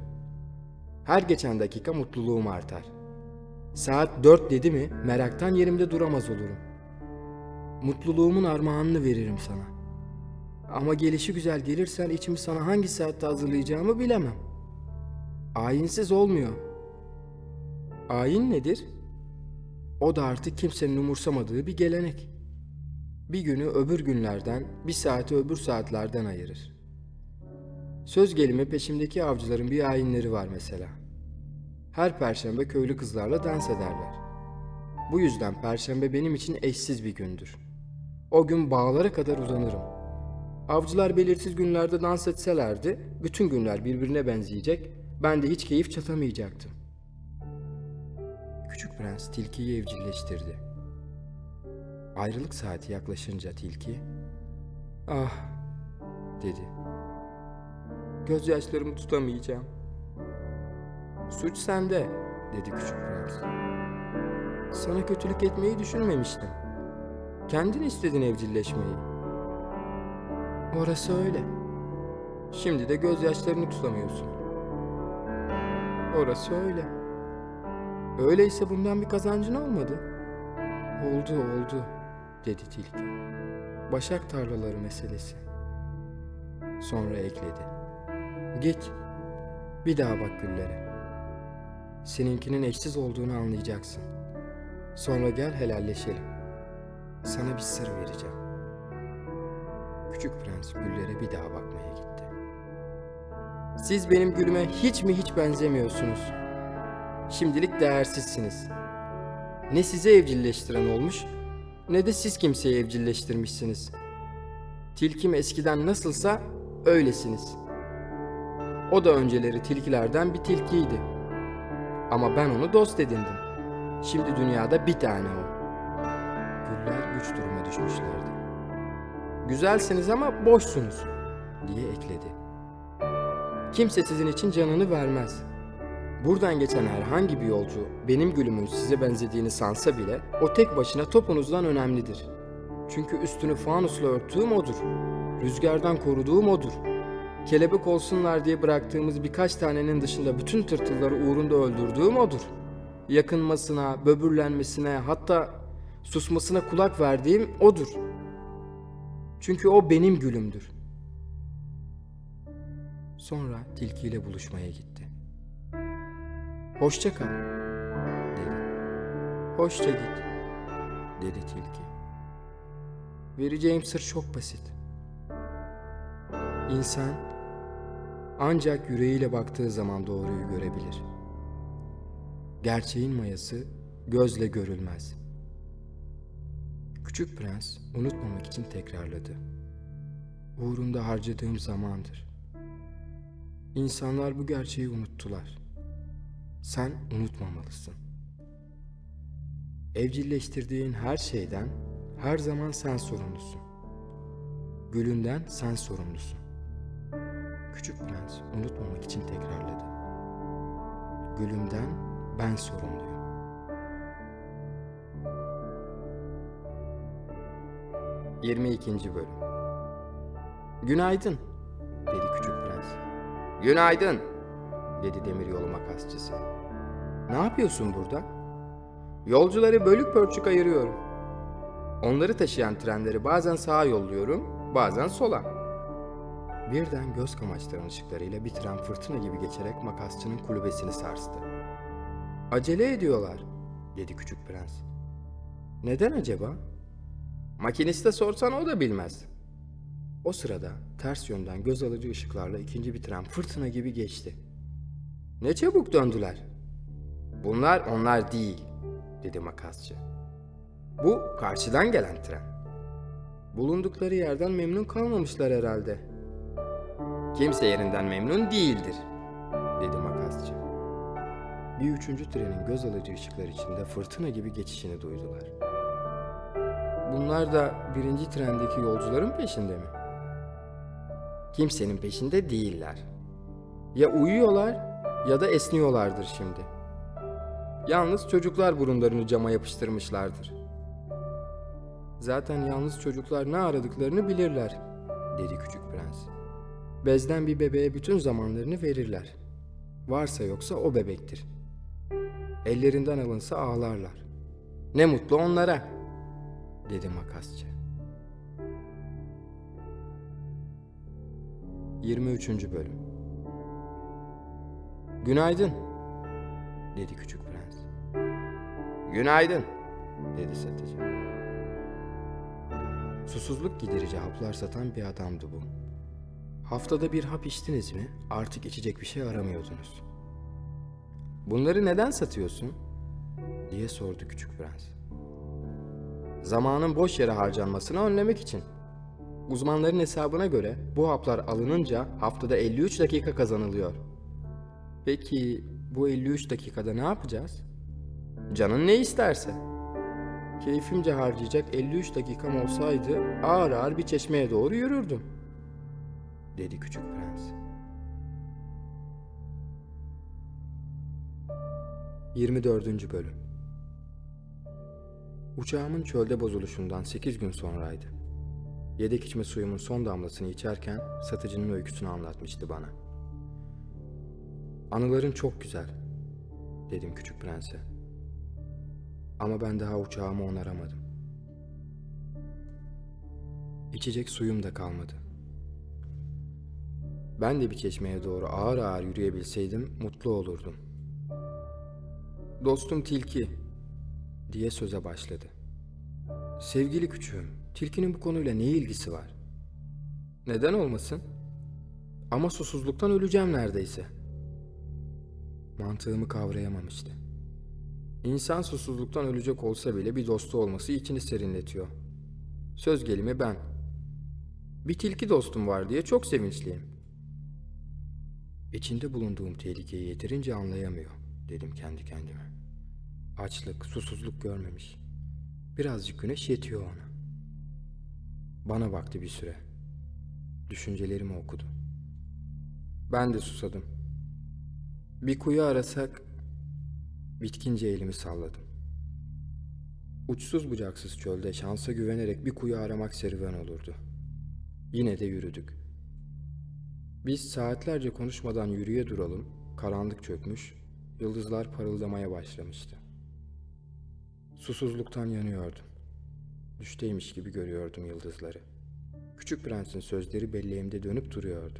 Her geçen dakika mutluluğum artar. Saat dört dedi mi, meraktan yerimde duramaz olurum. Mutluluğumun armağanını veririm sana. Ama gelişi güzel gelirsen içimi sana hangi saatte hazırlayacağımı bilemem. Ayinsiz olmuyor. Ayin nedir? O da artık kimsenin umursamadığı bir gelenek. Bir günü öbür günlerden, bir saati öbür saatlerden ayırır. Söz gelimi peşimdeki avcıların bir ayinleri var mesela. Her perşembe köylü kızlarla dans ederler. Bu yüzden perşembe benim için eşsiz bir gündür. O gün bağlara kadar uzanırım. Avcılar belirsiz günlerde dans etselerdi, bütün günler birbirine benzeyecek, ben de hiç keyif çatamayacaktım. Küçük prens tilkiyi evcilleştirdi. Ayrılık saati yaklaşınca tilki, "Ah," dedi. "Gözyaşlarımı tutamayacağım." "Suç sende," dedi küçük prens. "Sana kötülük etmeyi düşünmemiştim. Kendin istedin evcilleşmeyi." "Orası öyle. Şimdi de gözyaşlarını tutamıyorsun." "Orası öyle." Öyleyse bundan bir kazancın olmadı. Oldu oldu dedi tilki. Başak tarlaları meselesi. Sonra ekledi. Git bir daha bak güllere. Seninkinin eşsiz olduğunu anlayacaksın. Sonra gel helalleşelim. Sana bir sır vereceğim. Küçük prens güllere bir daha bakmaya gitti. Siz benim gülüme hiç mi hiç benzemiyorsunuz. Şimdilik değersizsiniz. Ne sizi evcilleştiren olmuş, ne de siz kimseyi evcilleştirmişsiniz. Tilkim eskiden nasılsa öylesiniz. O da önceleri tilkilerden bir tilkiydi. Ama ben onu dost edindim. Şimdi dünyada bir tane o. Güller güç duruma düşmüşlerdi. Güzelsiniz ama boşsunuz diye ekledi. Kimse sizin için canını vermez.'' Buradan geçen herhangi bir yolcu benim gülümün size benzediğini sansa bile o tek başına topunuzdan önemlidir. Çünkü üstünü fanusla örttüğüm odur. Rüzgardan koruduğum odur. Kelebek olsunlar diye bıraktığımız birkaç tanenin dışında bütün tırtılları uğrunda öldürdüğüm odur. Yakınmasına, böbürlenmesine hatta susmasına kulak verdiğim odur. Çünkü o benim gülümdür. Sonra tilkiyle buluşmaya gitti. Hoşça kal, dedi. Hoşça git, dedi tilki. Vereceğim sır çok basit. İnsan ancak yüreğiyle baktığı zaman doğruyu görebilir. Gerçeğin mayası gözle görülmez. Küçük prens unutmamak için tekrarladı. Uğrunda harcadığım zamandır. İnsanlar bu gerçeği unuttular. Sen unutmamalısın. Evcilleştirdiğin her şeyden her zaman sen sorumlusun. Gülünden sen sorumlusun. Küçük prens unutmamak için tekrarladı. Gülümden ben sorumluyum. Yirmi ikinci bölüm Günaydın, dedi küçük prens. Günaydın, dedi demiryolu makasçısı. Ne yapıyorsun burada? Yolcuları bölük pörçük ayırıyorum. Onları taşıyan trenleri bazen sağa yolluyorum, bazen sola. Birden göz kamaştıran ışıklarıyla bir tren fırtına gibi geçerek makasçının kulübesini sarstı. Acele ediyorlar, dedi küçük prens. Neden acaba? Makiniste sorsan o da bilmez. O sırada ters yönden göz alıcı ışıklarla ikinci bir tren fırtına gibi geçti. Ne çabuk döndüler. Bunlar onlar değil, dedi makasçı. Bu karşıdan gelen tren. Bulundukları yerden memnun kalmamışlar herhalde. Kimse yerinden memnun değildir, dedi makasçı. Bir üçüncü trenin göz alıcı ışıklar içinde fırtına gibi geçişini duydular. Bunlar da birinci trendeki yolcuların peşinde mi? Kimsenin peşinde değiller. Ya uyuyorlar ya da esniyorlardır şimdi. Yalnız çocuklar burunlarını cama yapıştırmışlardır. Zaten yalnız çocuklar ne aradıklarını bilirler, dedi küçük prens. Bezden bir bebeğe bütün zamanlarını verirler. Varsa yoksa o bebektir. Ellerinden alınsa ağlarlar. Ne mutlu onlara, dedi makasçı. 23. Bölüm Günaydın, dedi küçük prens. Günaydın, dedi satıcı. Susuzluk giderici haplar satan bir adamdı bu. Haftada bir hap içtiniz mi artık içecek bir şey aramıyordunuz. Bunları neden satıyorsun? diye sordu küçük prens. Zamanın boş yere harcanmasını önlemek için. Uzmanların hesabına göre bu haplar alınınca haftada 53 dakika kazanılıyor. Peki bu 53 dakikada ne yapacağız? Canın ne isterse. Keyfimce harcayacak 53 dakikam olsaydı ağır ağır bir çeşmeye doğru yürürdüm. Dedi küçük prens. 24. Bölüm Uçağımın çölde bozuluşundan 8 gün sonraydı. Yedek içme suyumun son damlasını içerken satıcının öyküsünü anlatmıştı bana. Anıların çok güzel, dedim küçük prense. Ama ben daha uçağımı onaramadım. İçecek suyum da kalmadı. Ben de bir çeşmeye doğru ağır ağır yürüyebilseydim mutlu olurdum. Dostum Tilki, diye söze başladı. Sevgili küçüğüm, tilkinin bu konuyla ne ilgisi var? Neden olmasın? Ama susuzluktan öleceğim neredeyse. Mantığımı kavrayamamıştı. İnsan susuzluktan ölecek olsa bile bir dostu olması içini serinletiyor. Söz gelimi ben. Bir tilki dostum var diye çok sevinçliyim. İçinde bulunduğum tehlikeyi yeterince anlayamıyor, dedim kendi kendime. Açlık, susuzluk görmemiş. Birazcık güneş yetiyor ona. Bana baktı bir süre. Düşüncelerimi okudu. Ben de susadım. Bir kuyu arasak bitkince elimi salladım. Uçsuz bucaksız çölde şansa güvenerek bir kuyu aramak serüven olurdu. Yine de yürüdük. Biz saatlerce konuşmadan yürüye duralım, karanlık çökmüş, yıldızlar parıldamaya başlamıştı. Susuzluktan yanıyordum. Düşteymiş gibi görüyordum yıldızları. Küçük prensin sözleri belleğimde dönüp duruyordu.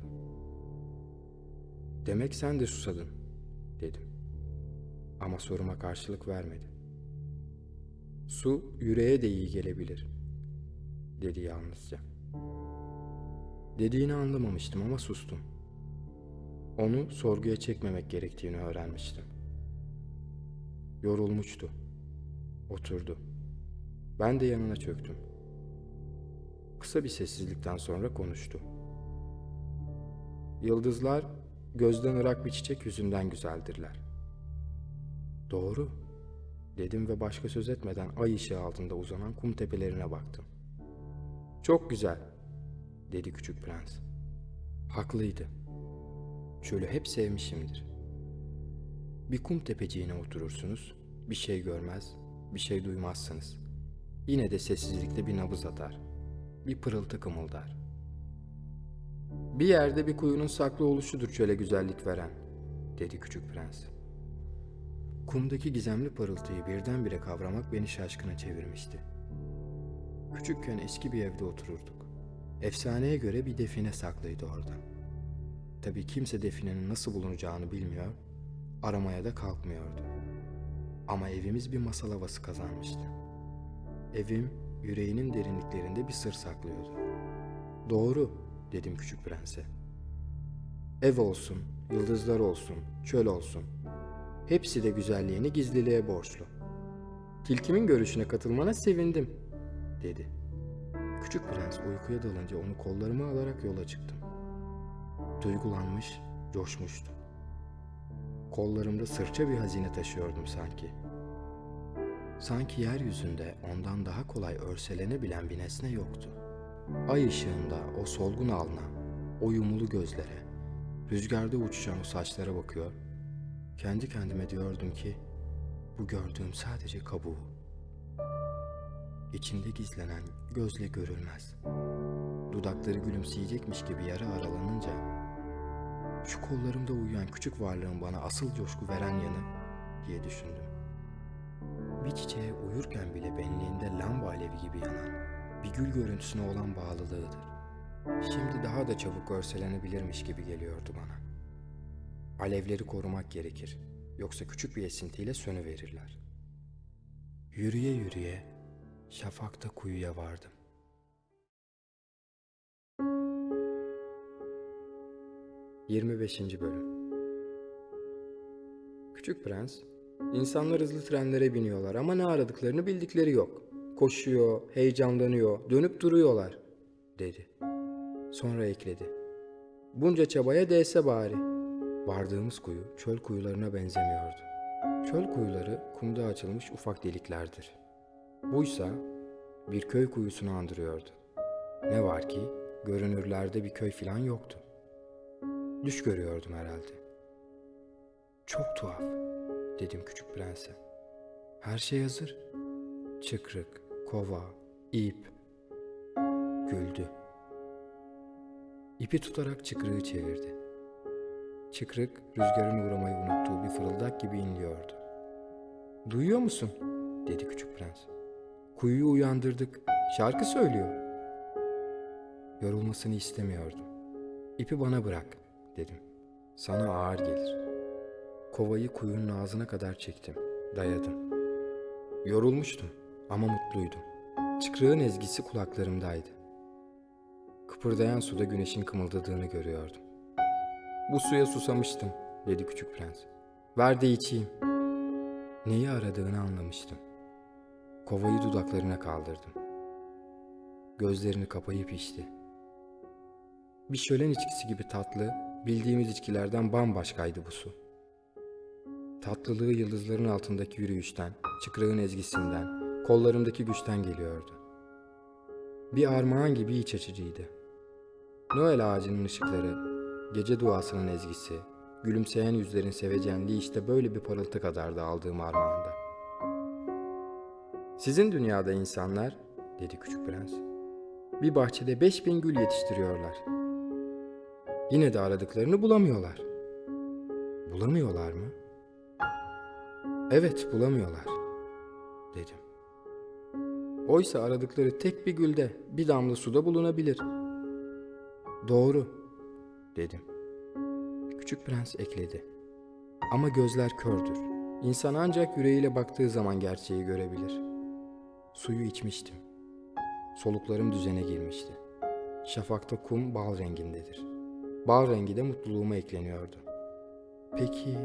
Demek sen de susadın. Ama soruma karşılık vermedi. Su yüreğe de iyi gelebilir, dedi yalnızca. Dediğini anlamamıştım ama sustum. Onu sorguya çekmemek gerektiğini öğrenmiştim. Yorulmuştu. Oturdu. Ben de yanına çöktüm. Kısa bir sessizlikten sonra konuştu. Yıldızlar gözden ırak bir çiçek yüzünden güzeldirler. Doğru, dedim ve başka söz etmeden ay ışığı altında uzanan kum tepelerine baktım. Çok güzel, dedi küçük prens. Haklıydı. Çölü hep sevmişimdir. Bir kum tepeciğine oturursunuz, bir şey görmez, bir şey duymazsınız. Yine de sessizlikte bir nabız atar, bir pırıltı kımıldar. Bir yerde bir kuyunun saklı oluşudur çöle güzellik veren, dedi küçük prens. Kumdaki gizemli parıltıyı birdenbire kavramak beni şaşkına çevirmişti. Küçükken eski bir evde otururduk. Efsaneye göre bir define saklıydı orada. Tabii kimse definenin nasıl bulunacağını bilmiyor, aramaya da kalkmıyordu. Ama evimiz bir masal havası kazanmıştı. Evim yüreğinin derinliklerinde bir sır saklıyordu. Doğru, dedim küçük prense. Ev olsun, yıldızlar olsun, çöl olsun. Hepsi de güzelliğini gizliliğe borçlu. Tilkimin görüşüne katılmana sevindim, dedi. Küçük prens uykuya dalınca onu kollarıma alarak yola çıktım. Duygulanmış, coşmuştum. Kollarımda sırça bir hazine taşıyordum sanki. Sanki yeryüzünde ondan daha kolay örselenebilen bir nesne yoktu. Ay ışığında o solgun alna, o yumulu gözlere, rüzgarda uçuşan o saçlara bakıyor, kendi kendime diyordum ki, Bu gördüğüm sadece kabuğu. İçinde gizlenen gözle görülmez. Dudakları gülümseyecekmiş gibi yarı aralanınca şu kollarımda uyuyan küçük varlığın bana asıl coşku veren yanı diye düşündüm. Bir çiçeğe uyurken bile benliğinde lamba alevi gibi yanan bir gül görüntüsüne olan bağlılığıdır. Şimdi daha da çabuk örselenebilirmiş gibi geliyordu bana. Alevleri korumak gerekir. Yoksa küçük bir esintiyle sönüverirler. Yürüye yürüye şafakta kuyuya vardım. Yirmi beşinci Bölüm Küçük Prens, insanlar hızlı trenlere biniyorlar ama ne aradıklarını bildikleri yok. Koşuyor, heyecanlanıyor, dönüp duruyorlar, dedi. Sonra ekledi. Bunca çabaya değse bari. Vardığımız kuyu çöl kuyularına benzemiyordu. Çöl kuyuları kumda açılmış ufak deliklerdir. Buysa bir köy kuyusunu andırıyordu. Ne var ki görünürlerde bir köy filan yoktu. Düş görüyordum herhalde. Çok tuhaf, dedim küçük prense. Her şey hazır. Çıkrık, kova, ip. Güldü. İpi tutarak çıkrığı çevirdi. Çıkrık rüzgarın uğramayı unuttuğu bir fırıldak gibi inliyordu. Duyuyor musun? dedi küçük prens. Kuyuyu uyandırdık. Şarkı söylüyor. Yorulmasını istemiyordum. İpi bana bırak dedim. Sana ağır gelir. Kovayı kuyunun ağzına kadar çektim. Dayadım. Yorulmuştum ama mutluydum. Çıkrığın ezgisi kulaklarımdaydı. Kıpırdayan suda güneşin kımıldadığını görüyordum. Bu suya susamıştım, dedi küçük prens. Ver de içeyim. Neyi aradığını anlamıştım. Kovayı dudaklarına kaldırdım. Gözlerini kapayıp içti. Bir şölen içkisi gibi tatlı, bildiğimiz içkilerden bambaşkaydı bu su. Tatlılığı yıldızların altındaki yürüyüşten, çıkrığın ezgisinden, kollarımdaki güçten geliyordu. Bir armağan gibi iç açıcıydı. Noel ağacının ışıkları, gece duasının ezgisi, gülümseyen yüzlerin sevecenliği işte böyle bir parıltı kadardı aldığım armağanda. Sizin dünyada insanlar, dedi küçük prens, bir bahçede beş bin gül yetiştiriyorlar. Yine de aradıklarını bulamıyorlar. Bulamıyorlar mı? Evet, bulamıyorlar, dedim. Oysa aradıkları tek bir gülde, bir damla suda bulunabilir. Doğru, dedim. Küçük prens ekledi. Ama gözler kördür. İnsan ancak yüreğiyle baktığı zaman gerçeği görebilir. Suyu içmiştim. Soluklarım düzene girmişti. Şafakta kum bal rengindedir. Bal rengi de mutluluğuma ekleniyordu. Peki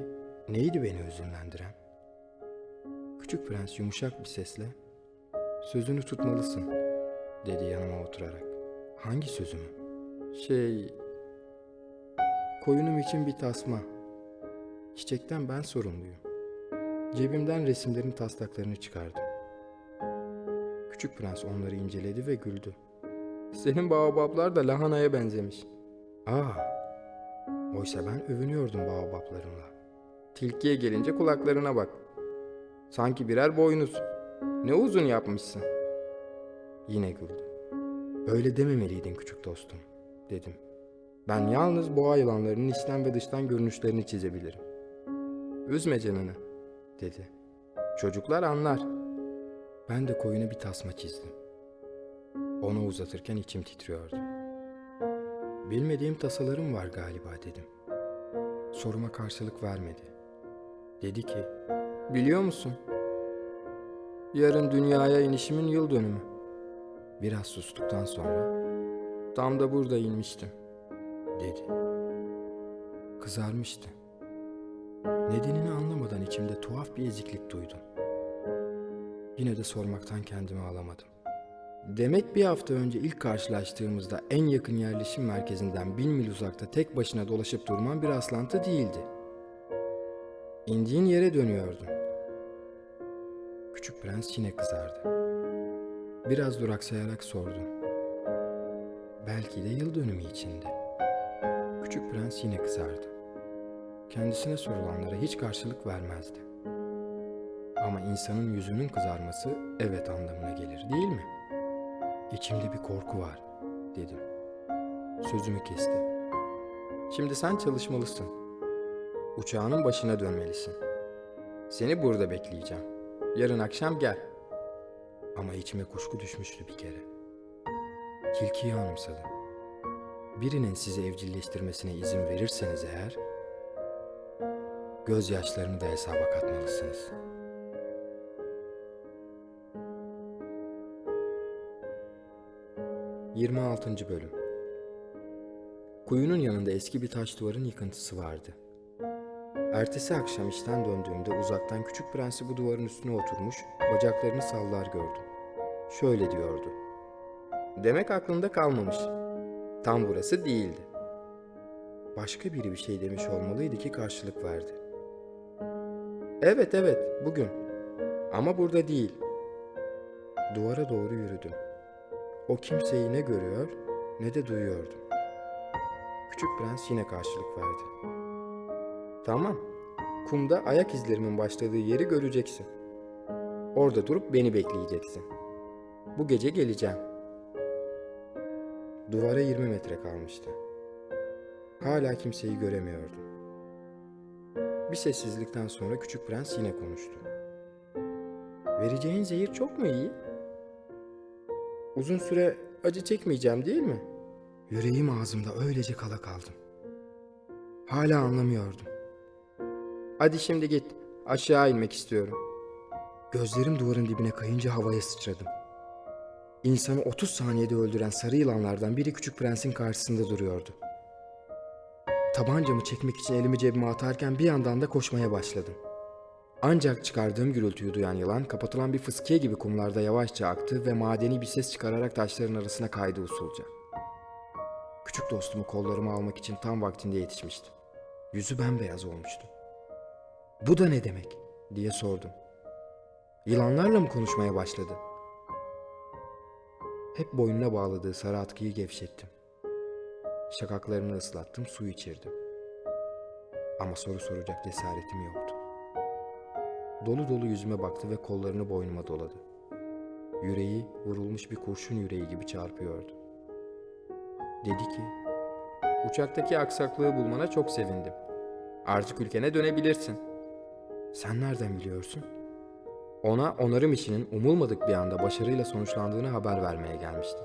neydi beni hüzünlendiren? Küçük prens yumuşak bir sesle Sözünü tutmalısın, dedi yanıma oturarak. Hangi sözümü? Şey... Koyunum için bir tasma. Çiçekten ben sorumluyum. Cebimden resimlerin taslaklarını çıkardım. Küçük prens onları inceledi ve güldü. Senin baobablar da lahanaya benzemiş. Aa, oysa ben övünüyordum baobablarımla. Tilkiye gelince kulaklarına bak. Sanki birer boynuz. Ne uzun yapmışsın. Yine güldü. Öyle dememeliydin küçük dostum, dedim. Ben yalnız boğa yılanlarının içten ve dıştan görünüşlerini çizebilirim. Üzme canını, dedi. Çocuklar anlar. Ben de koyuna bir tasma çizdim. Onu uzatırken içim titriyordu. Bilmediğim tasalarım var galiba dedim. Soruma karşılık vermedi. Dedi ki, biliyor musun? Yarın dünyaya inişimin yıl dönümü. Biraz sustuktan sonra tam da burada inmiştim dedi. Kızarmıştı. Nedenini anlamadan içimde tuhaf bir eziklik duydum. Yine de sormaktan kendimi alamadım. Demek bir hafta önce ilk karşılaştığımızda en yakın yerleşim merkezinden bin mil uzakta tek başına dolaşıp durman bir rastlantı değildi. İndiğin yere dönüyordun. Küçük prens yine kızardı. Biraz duraksayarak sordu. Belki de yıl dönümü içinde. Küçük prens yine kızardı. Kendisine sorulanlara hiç karşılık vermezdi. Ama insanın yüzünün kızarması evet anlamına gelir değil mi? İçimde bir korku var dedim. Sözümü kesti. Şimdi sen çalışmalısın. Uçağının başına dönmelisin. Seni burada bekleyeceğim. Yarın akşam gel. Ama içime kuşku düşmüştü bir kere. Tilkiyi anımsadım. Birinin sizi evcilleştirmesine izin verirseniz eğer, gözyaşlarını da hesaba katmalısınız. Yirmi altıncı Bölüm Kuyunun yanında eski bir taş duvarın yıkıntısı vardı. Ertesi akşam işten döndüğümde uzaktan küçük prensi bu duvarın üstüne oturmuş, bacaklarını sallar gördüm. Şöyle diyordu. Demek aklında kalmamış. Tam burası değildi. Başka biri bir şey demiş olmalıydı ki karşılık verdi. Evet evet bugün. Ama burada değil. Duvara doğru yürüdüm. O kimseyi ne görüyor ne de duyuyordum. Küçük prens yine karşılık verdi. Tamam. Kumda ayak izlerimin başladığı yeri göreceksin. Orada durup beni bekleyeceksin. Bu gece geleceğim. Duvara 20 metre kalmıştı. Hala kimseyi göremiyordum. Bir sessizlikten sonra küçük prens yine konuştu. Vereceğin zehir çok mu iyi? Uzun süre acı çekmeyeceğim değil mi? Yüreğim ağzımda öylece kala kaldım. Hala anlamıyordum. Hadi şimdi git. Aşağı inmek istiyorum. Gözlerim duvarın dibine kayınca havaya sıçradım. İnsanı 30 saniyede öldüren sarı yılanlardan biri küçük prensin karşısında duruyordu. Tabancamı çekmek için elimi cebime atarken bir yandan da koşmaya başladım. Ancak çıkardığım gürültüyü duyan yılan kapatılan bir fıskiye gibi kumlarda yavaşça aktı ve madeni bir ses çıkararak taşların arasına kaydı usulca. Küçük dostumu kollarıma almak için tam vaktinde yetişmiştim. Yüzü bembeyaz olmuştu. Bu da ne demek diye sordum. Yılanlarla mı konuşmaya başladı? Hep boynuna bağladığı sarı atkıyı gevşettim. Şakaklarını ıslattım, su içirdim. Ama soru soracak cesaretim yoktu. Dolu dolu yüzüme baktı ve kollarını boynuma doladı. Yüreği vurulmuş bir kurşun yüreği gibi çarpıyordu. Dedi ki, uçaktaki aksaklığı bulmana çok sevindim. Artık ülkene dönebilirsin. Sen nereden biliyorsun? Ona onarım işinin umulmadık bir anda başarıyla sonuçlandığını haber vermeye gelmiştim.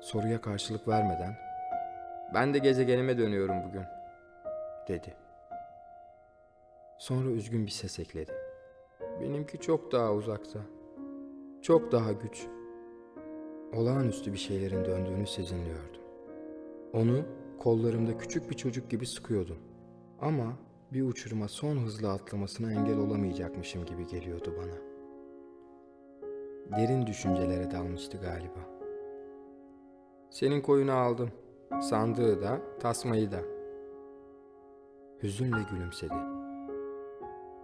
Soruya karşılık vermeden, ben de gezegenime dönüyorum bugün, dedi. Sonra üzgün bir ses ekledi. Benimki çok daha uzakta. Çok daha güç. Olağanüstü bir şeylerin döndüğünü sezinliyordum. Onu kollarımda küçük bir çocuk gibi sıkıyordum. Ama bir uçuruma son hızla atlamasına engel olamayacakmışım gibi geliyordu bana. Derin düşüncelere dalmıştı galiba. Senin koyunu aldım. Sandığı da, tasmayı da. Hüzünle gülümsedi.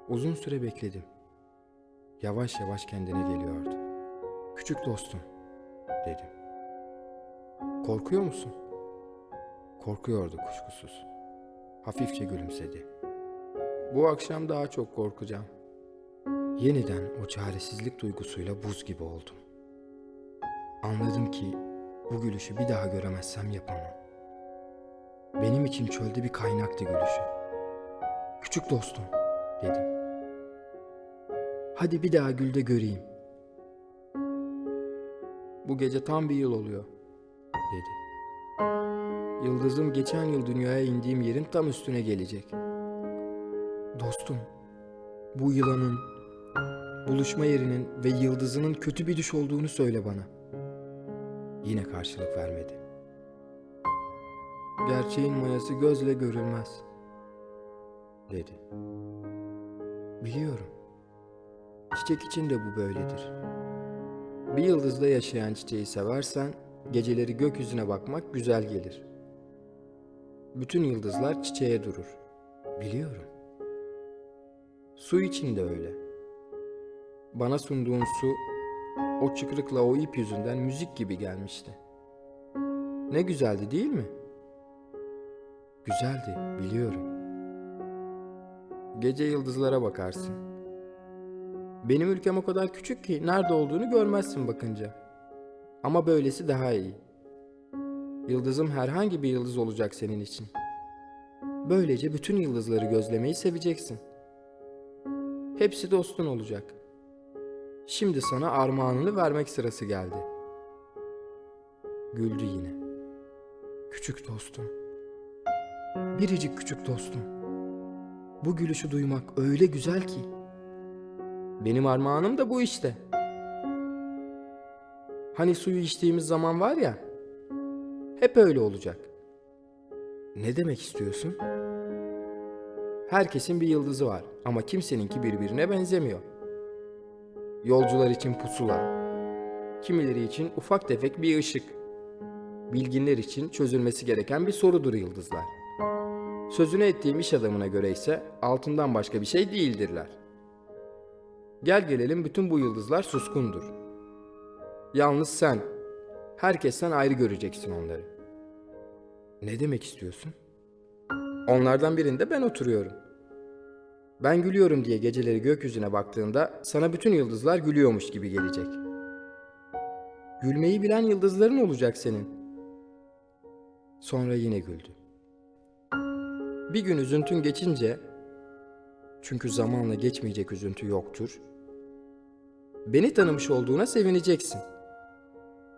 Uzun süre bekledim. Yavaş yavaş kendine geliyordu. Küçük dostum, dedim. Korkuyor musun? Korkuyordu kuşkusuz. Hafifçe gülümsedi. Bu akşam daha çok korkacağım. Yeniden o çaresizlik duygusuyla buz gibi oldum. Anladım ki bu gülüşü bir daha göremezsem yapamam. Benim için çölde bir kaynaktı gülüşü. Küçük dostum, dedim. Hadi bir daha gül de göreyim. Bu gece tam bir yıl oluyor, dedi. Yıldızım geçen yıl dünyaya indiğim yerin tam üstüne gelecek. Dostum, bu yılanın, buluşma yerinin ve yıldızının kötü bir düş olduğunu söyle bana. Yine karşılık vermedi. Gerçeğin mayası gözle görülmez, dedi. Biliyorum. Çiçek için de bu böyledir. Bir yıldızda yaşayan çiçeği seversen, geceleri gökyüzüne bakmak güzel gelir. Bütün yıldızlar çiçeğe durur. Biliyorum. Su için de öyle. Bana sunduğun su, o çıkrıkla o ip yüzünden müzik gibi gelmişti. Ne güzeldi değil mi? Güzeldi, biliyorum. Gece yıldızlara bakarsın. Benim ülkem o kadar küçük ki nerede olduğunu görmezsin bakınca. Ama böylesi daha iyi. Yıldızım herhangi bir yıldız olacak senin için. Böylece bütün yıldızları gözlemeyi seveceksin. Hepsi dostun olacak. Şimdi sana armağanını vermek sırası geldi. Güldü yine. Küçük dostum. Biricik küçük dostum. Bu gülüşü duymak öyle güzel ki. Benim armağanım da bu işte. Hani suyu içtiğimiz zaman var ya, hep öyle olacak. Ne demek istiyorsun? Herkesin bir yıldızı var ama kimseninki birbirine benzemiyor. Yolcular için pusula, kimileri için ufak tefek bir ışık, bilginler için çözülmesi gereken bir sorudur yıldızlar. Sözünü ettiğim iş adamına göre ise altından başka bir şey değildirler. Gel gelelim bütün bu yıldızlar suskundur. Yalnız sen, herkesten ayrı göreceksin onları. Ne demek istiyorsun? Onlardan birinde ben oturuyorum. Ben gülüyorum diye geceleri gökyüzüne baktığında sana bütün yıldızlar gülüyormuş gibi gelecek. Gülmeyi bilen yıldızların olacak senin. Sonra yine güldü. Bir gün üzüntün geçince, çünkü zamanla geçmeyecek üzüntü yoktur, beni tanımış olduğuna sevineceksin.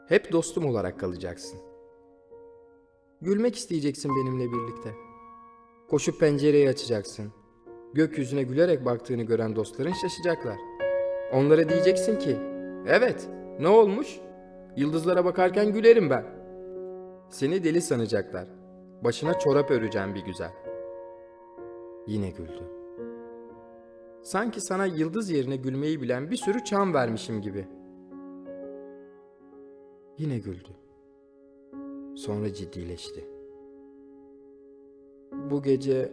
Hep dostum olarak kalacaksın. Gülmek isteyeceksin benimle birlikte. Koşup pencereyi açacaksın. Gökyüzüne gülerek baktığını gören dostların şaşacaklar. Onlara diyeceksin ki, evet, ne olmuş? Yıldızlara bakarken gülerim ben. Seni deli sanacaklar. Başına çorap öreceğim bir güzel. Yine güldü. Sanki sana yıldız yerine gülmeyi bilen bir sürü çam vermişim gibi. Yine güldü. Sonra ciddileşti. Bu gece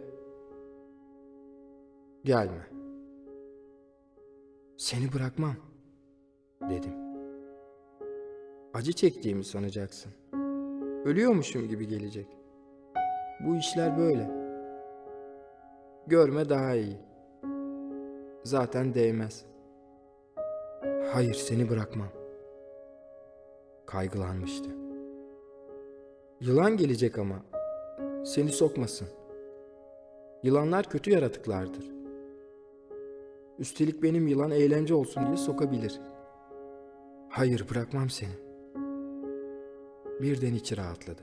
gelme. Seni bırakmam dedim. Acı çektiğimi sanacaksın. Ölüyormuşum gibi gelecek. Bu işler böyle. Görme daha iyi. Zaten değmez. Hayır seni bırakmam. Kaygılanmıştı. Yılan gelecek ama seni sokmasın. Yılanlar kötü yaratıklardır. Üstelik benim yılan eğlence olsun diye sokabilir. Hayır bırakmam seni. Birden içi rahatladı.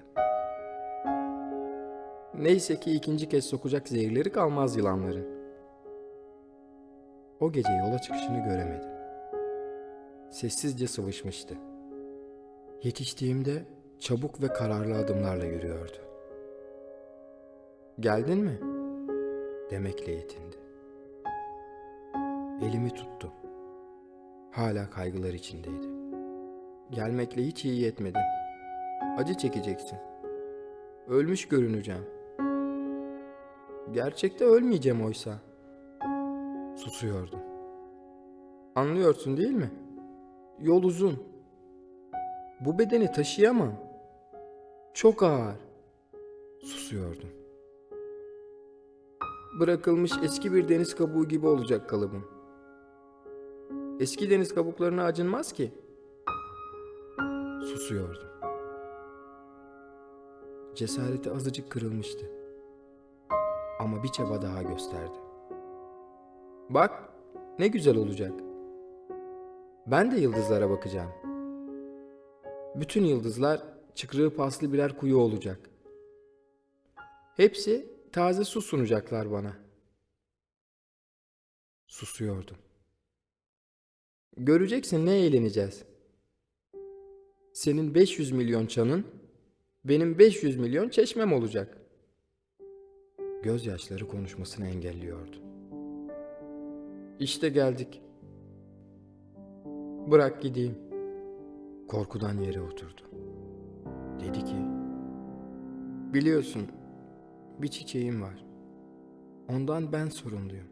Neyse ki ikinci kez sokacak zehirleri kalmaz yılanların. O gece yola çıkışını göremedim. Sessizce sıvışmıştı. Yetiştiğimde çabuk ve kararlı adımlarla yürüyordu. Geldin mi? Demekle yetindi. Elimi tuttu. Hala kaygılar içindeydi. Gelmekle hiç iyi yetmedin. Acı çekeceksin. Ölmüş görüneceğim. Gerçekte ölmeyeceğim oysa. Susuyordum. Anlıyorsun değil mi? Yol uzun. Bu bedeni taşıyamam. Çok ağır. Susuyordum. Bırakılmış eski bir deniz kabuğu gibi olacak kalıbım. Eski deniz kabuklarına acınmaz ki. Susuyordum. Cesareti azıcık kırılmıştı. Ama bir çaba daha gösterdi. Bak, ne güzel olacak. Ben de yıldızlara bakacağım. Bütün yıldızlar çıkrığı paslı birer kuyu olacak. Hepsi taze su sunacaklar bana. Susuyordum. Göreceksin ne eğleneceğiz. Senin 500 milyon çanın, benim 500 milyon çeşmem olacak. Gözyaşları konuşmasını engelliyordu. İşte geldik. Bırak gideyim. Korkudan yere oturdu. Dedi ki, biliyorsun bir çiçeğim var. Ondan ben sorumluyum.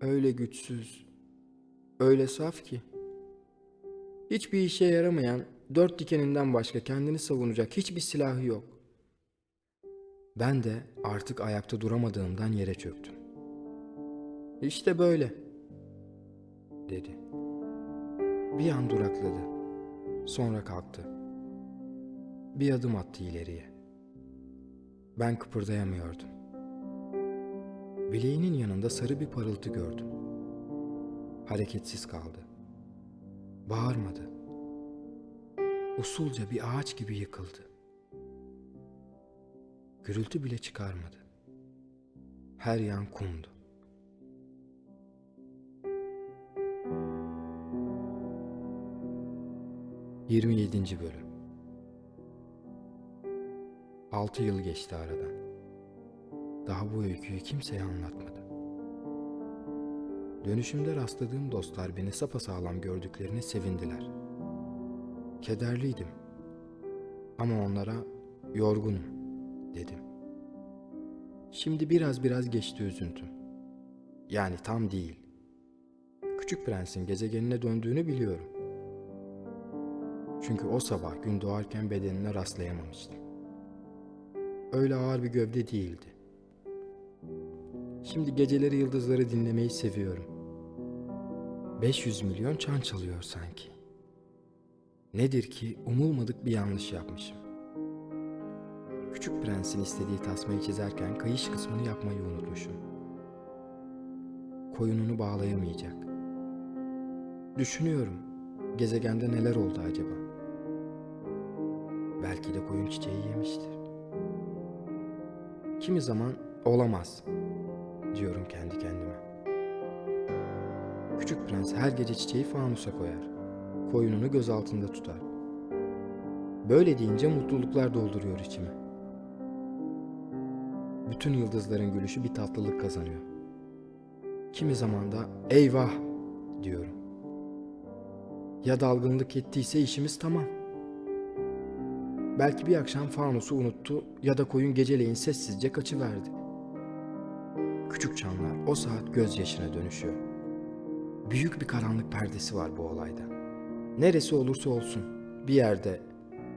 Öyle güçsüz, öyle saf ki. Hiçbir işe yaramayan dört dikeninden başka kendini savunacak hiçbir silahı yok. Ben de artık ayakta duramadığımdan yere çöktüm. İşte böyle. dedi. Bir an durakladı. Sonra kalktı. Bir adım attı ileriye. Ben kıpırdayamıyordum. Bileğinin yanında sarı bir parıltı gördüm. Hareketsiz kaldı. Bağırmadı. Usulca bir ağaç gibi yıkıldı. Gürültü bile çıkarmadı. Her yan kumdu. Yirmi yedinci bölüm Altı yıl geçti aradan. Daha bu öyküyü kimseye anlatmadım. Dönüşümde rastladığım dostlar beni sapasağlam gördüklerine sevindiler. Kederliydim. Ama onlara yorgunum dedim. Şimdi biraz biraz geçti üzüntüm. Yani tam değil. Küçük Prens'in gezegenine döndüğünü biliyorum. Çünkü o sabah gün doğarken bedenine rastlayamamıştım. Öyle ağır bir gövde değildi. Şimdi geceleri yıldızları dinlemeyi seviyorum. 500 milyon çan çalıyor sanki. Nedir ki umulmadık bir yanlış yapmışım. Küçük Prens'in istediği tasmayı çizerken kayış kısmını yapmayı unutmuşum. Koyununu bağlayamayacak. Düşünüyorum, gezegende neler oldu acaba? Belki de koyun çiçeği yemiştir. Kimi zaman olamaz diyorum kendi kendime. Küçük prens her gece çiçeği fanusa koyar. Koyununu göz altında tutar. Böyle deyince mutluluklar dolduruyor içimi. Bütün yıldızların gülüşü bir tatlılık kazanıyor. Kimi zaman da eyvah diyorum. Ya dalgınlık ettiyse işimiz tamam. Belki bir akşam fanusu unuttu ya da koyun geceleyin sessizce kaçıverdi. Küçük çanlar o saat gözyaşına dönüşüyor. Büyük bir karanlık perdesi var bu olayda. Neresi olursa olsun bir yerde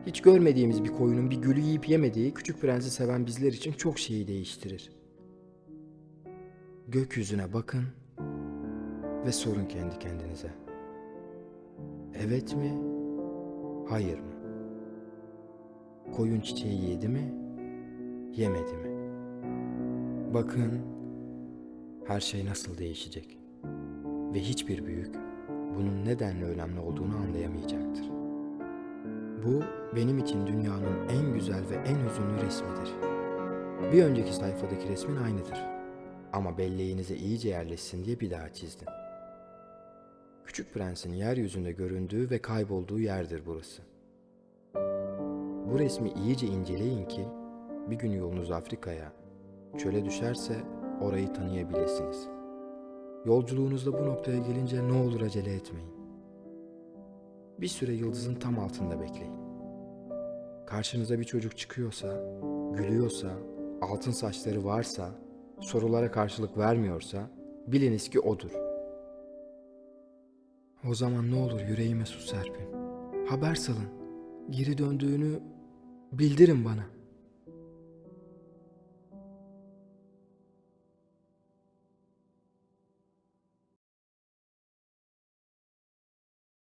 hiç görmediğimiz bir koyunun bir gülü yiyip yemediği küçük prensi seven bizler için çok şeyi değiştirir. Gökyüzüne bakın ve sorun kendi kendinize. Evet mi? Hayır mı? Koyun çiçeği yedi mi? Yemedi mi? Bakın her şey nasıl değişecek. Ve hiçbir büyük bunun nedenle önemli olduğunu anlayamayacaktır. Bu benim için dünyanın en güzel ve en hüzünlü resmidir. Bir önceki sayfadaki resmin aynıdır. Ama belleğinize iyice yerleşsin diye bir daha çizdim. Küçük Prens'in yeryüzünde göründüğü ve kaybolduğu yerdir burası. Bu resmi iyice inceleyin ki bir gün yolunuz Afrika'ya, çöle düşerse orayı tanıyabilirsiniz. Yolculuğunuzda bu noktaya gelince ne olur acele etmeyin. Bir süre yıldızın tam altında bekleyin. Karşınıza bir çocuk çıkıyorsa, gülüyorsa, altın saçları varsa, sorulara karşılık vermiyorsa biliniz ki odur. O zaman ne olur yüreğime su serpin. Haber salın. Geri döndüğünü bildirin bana.''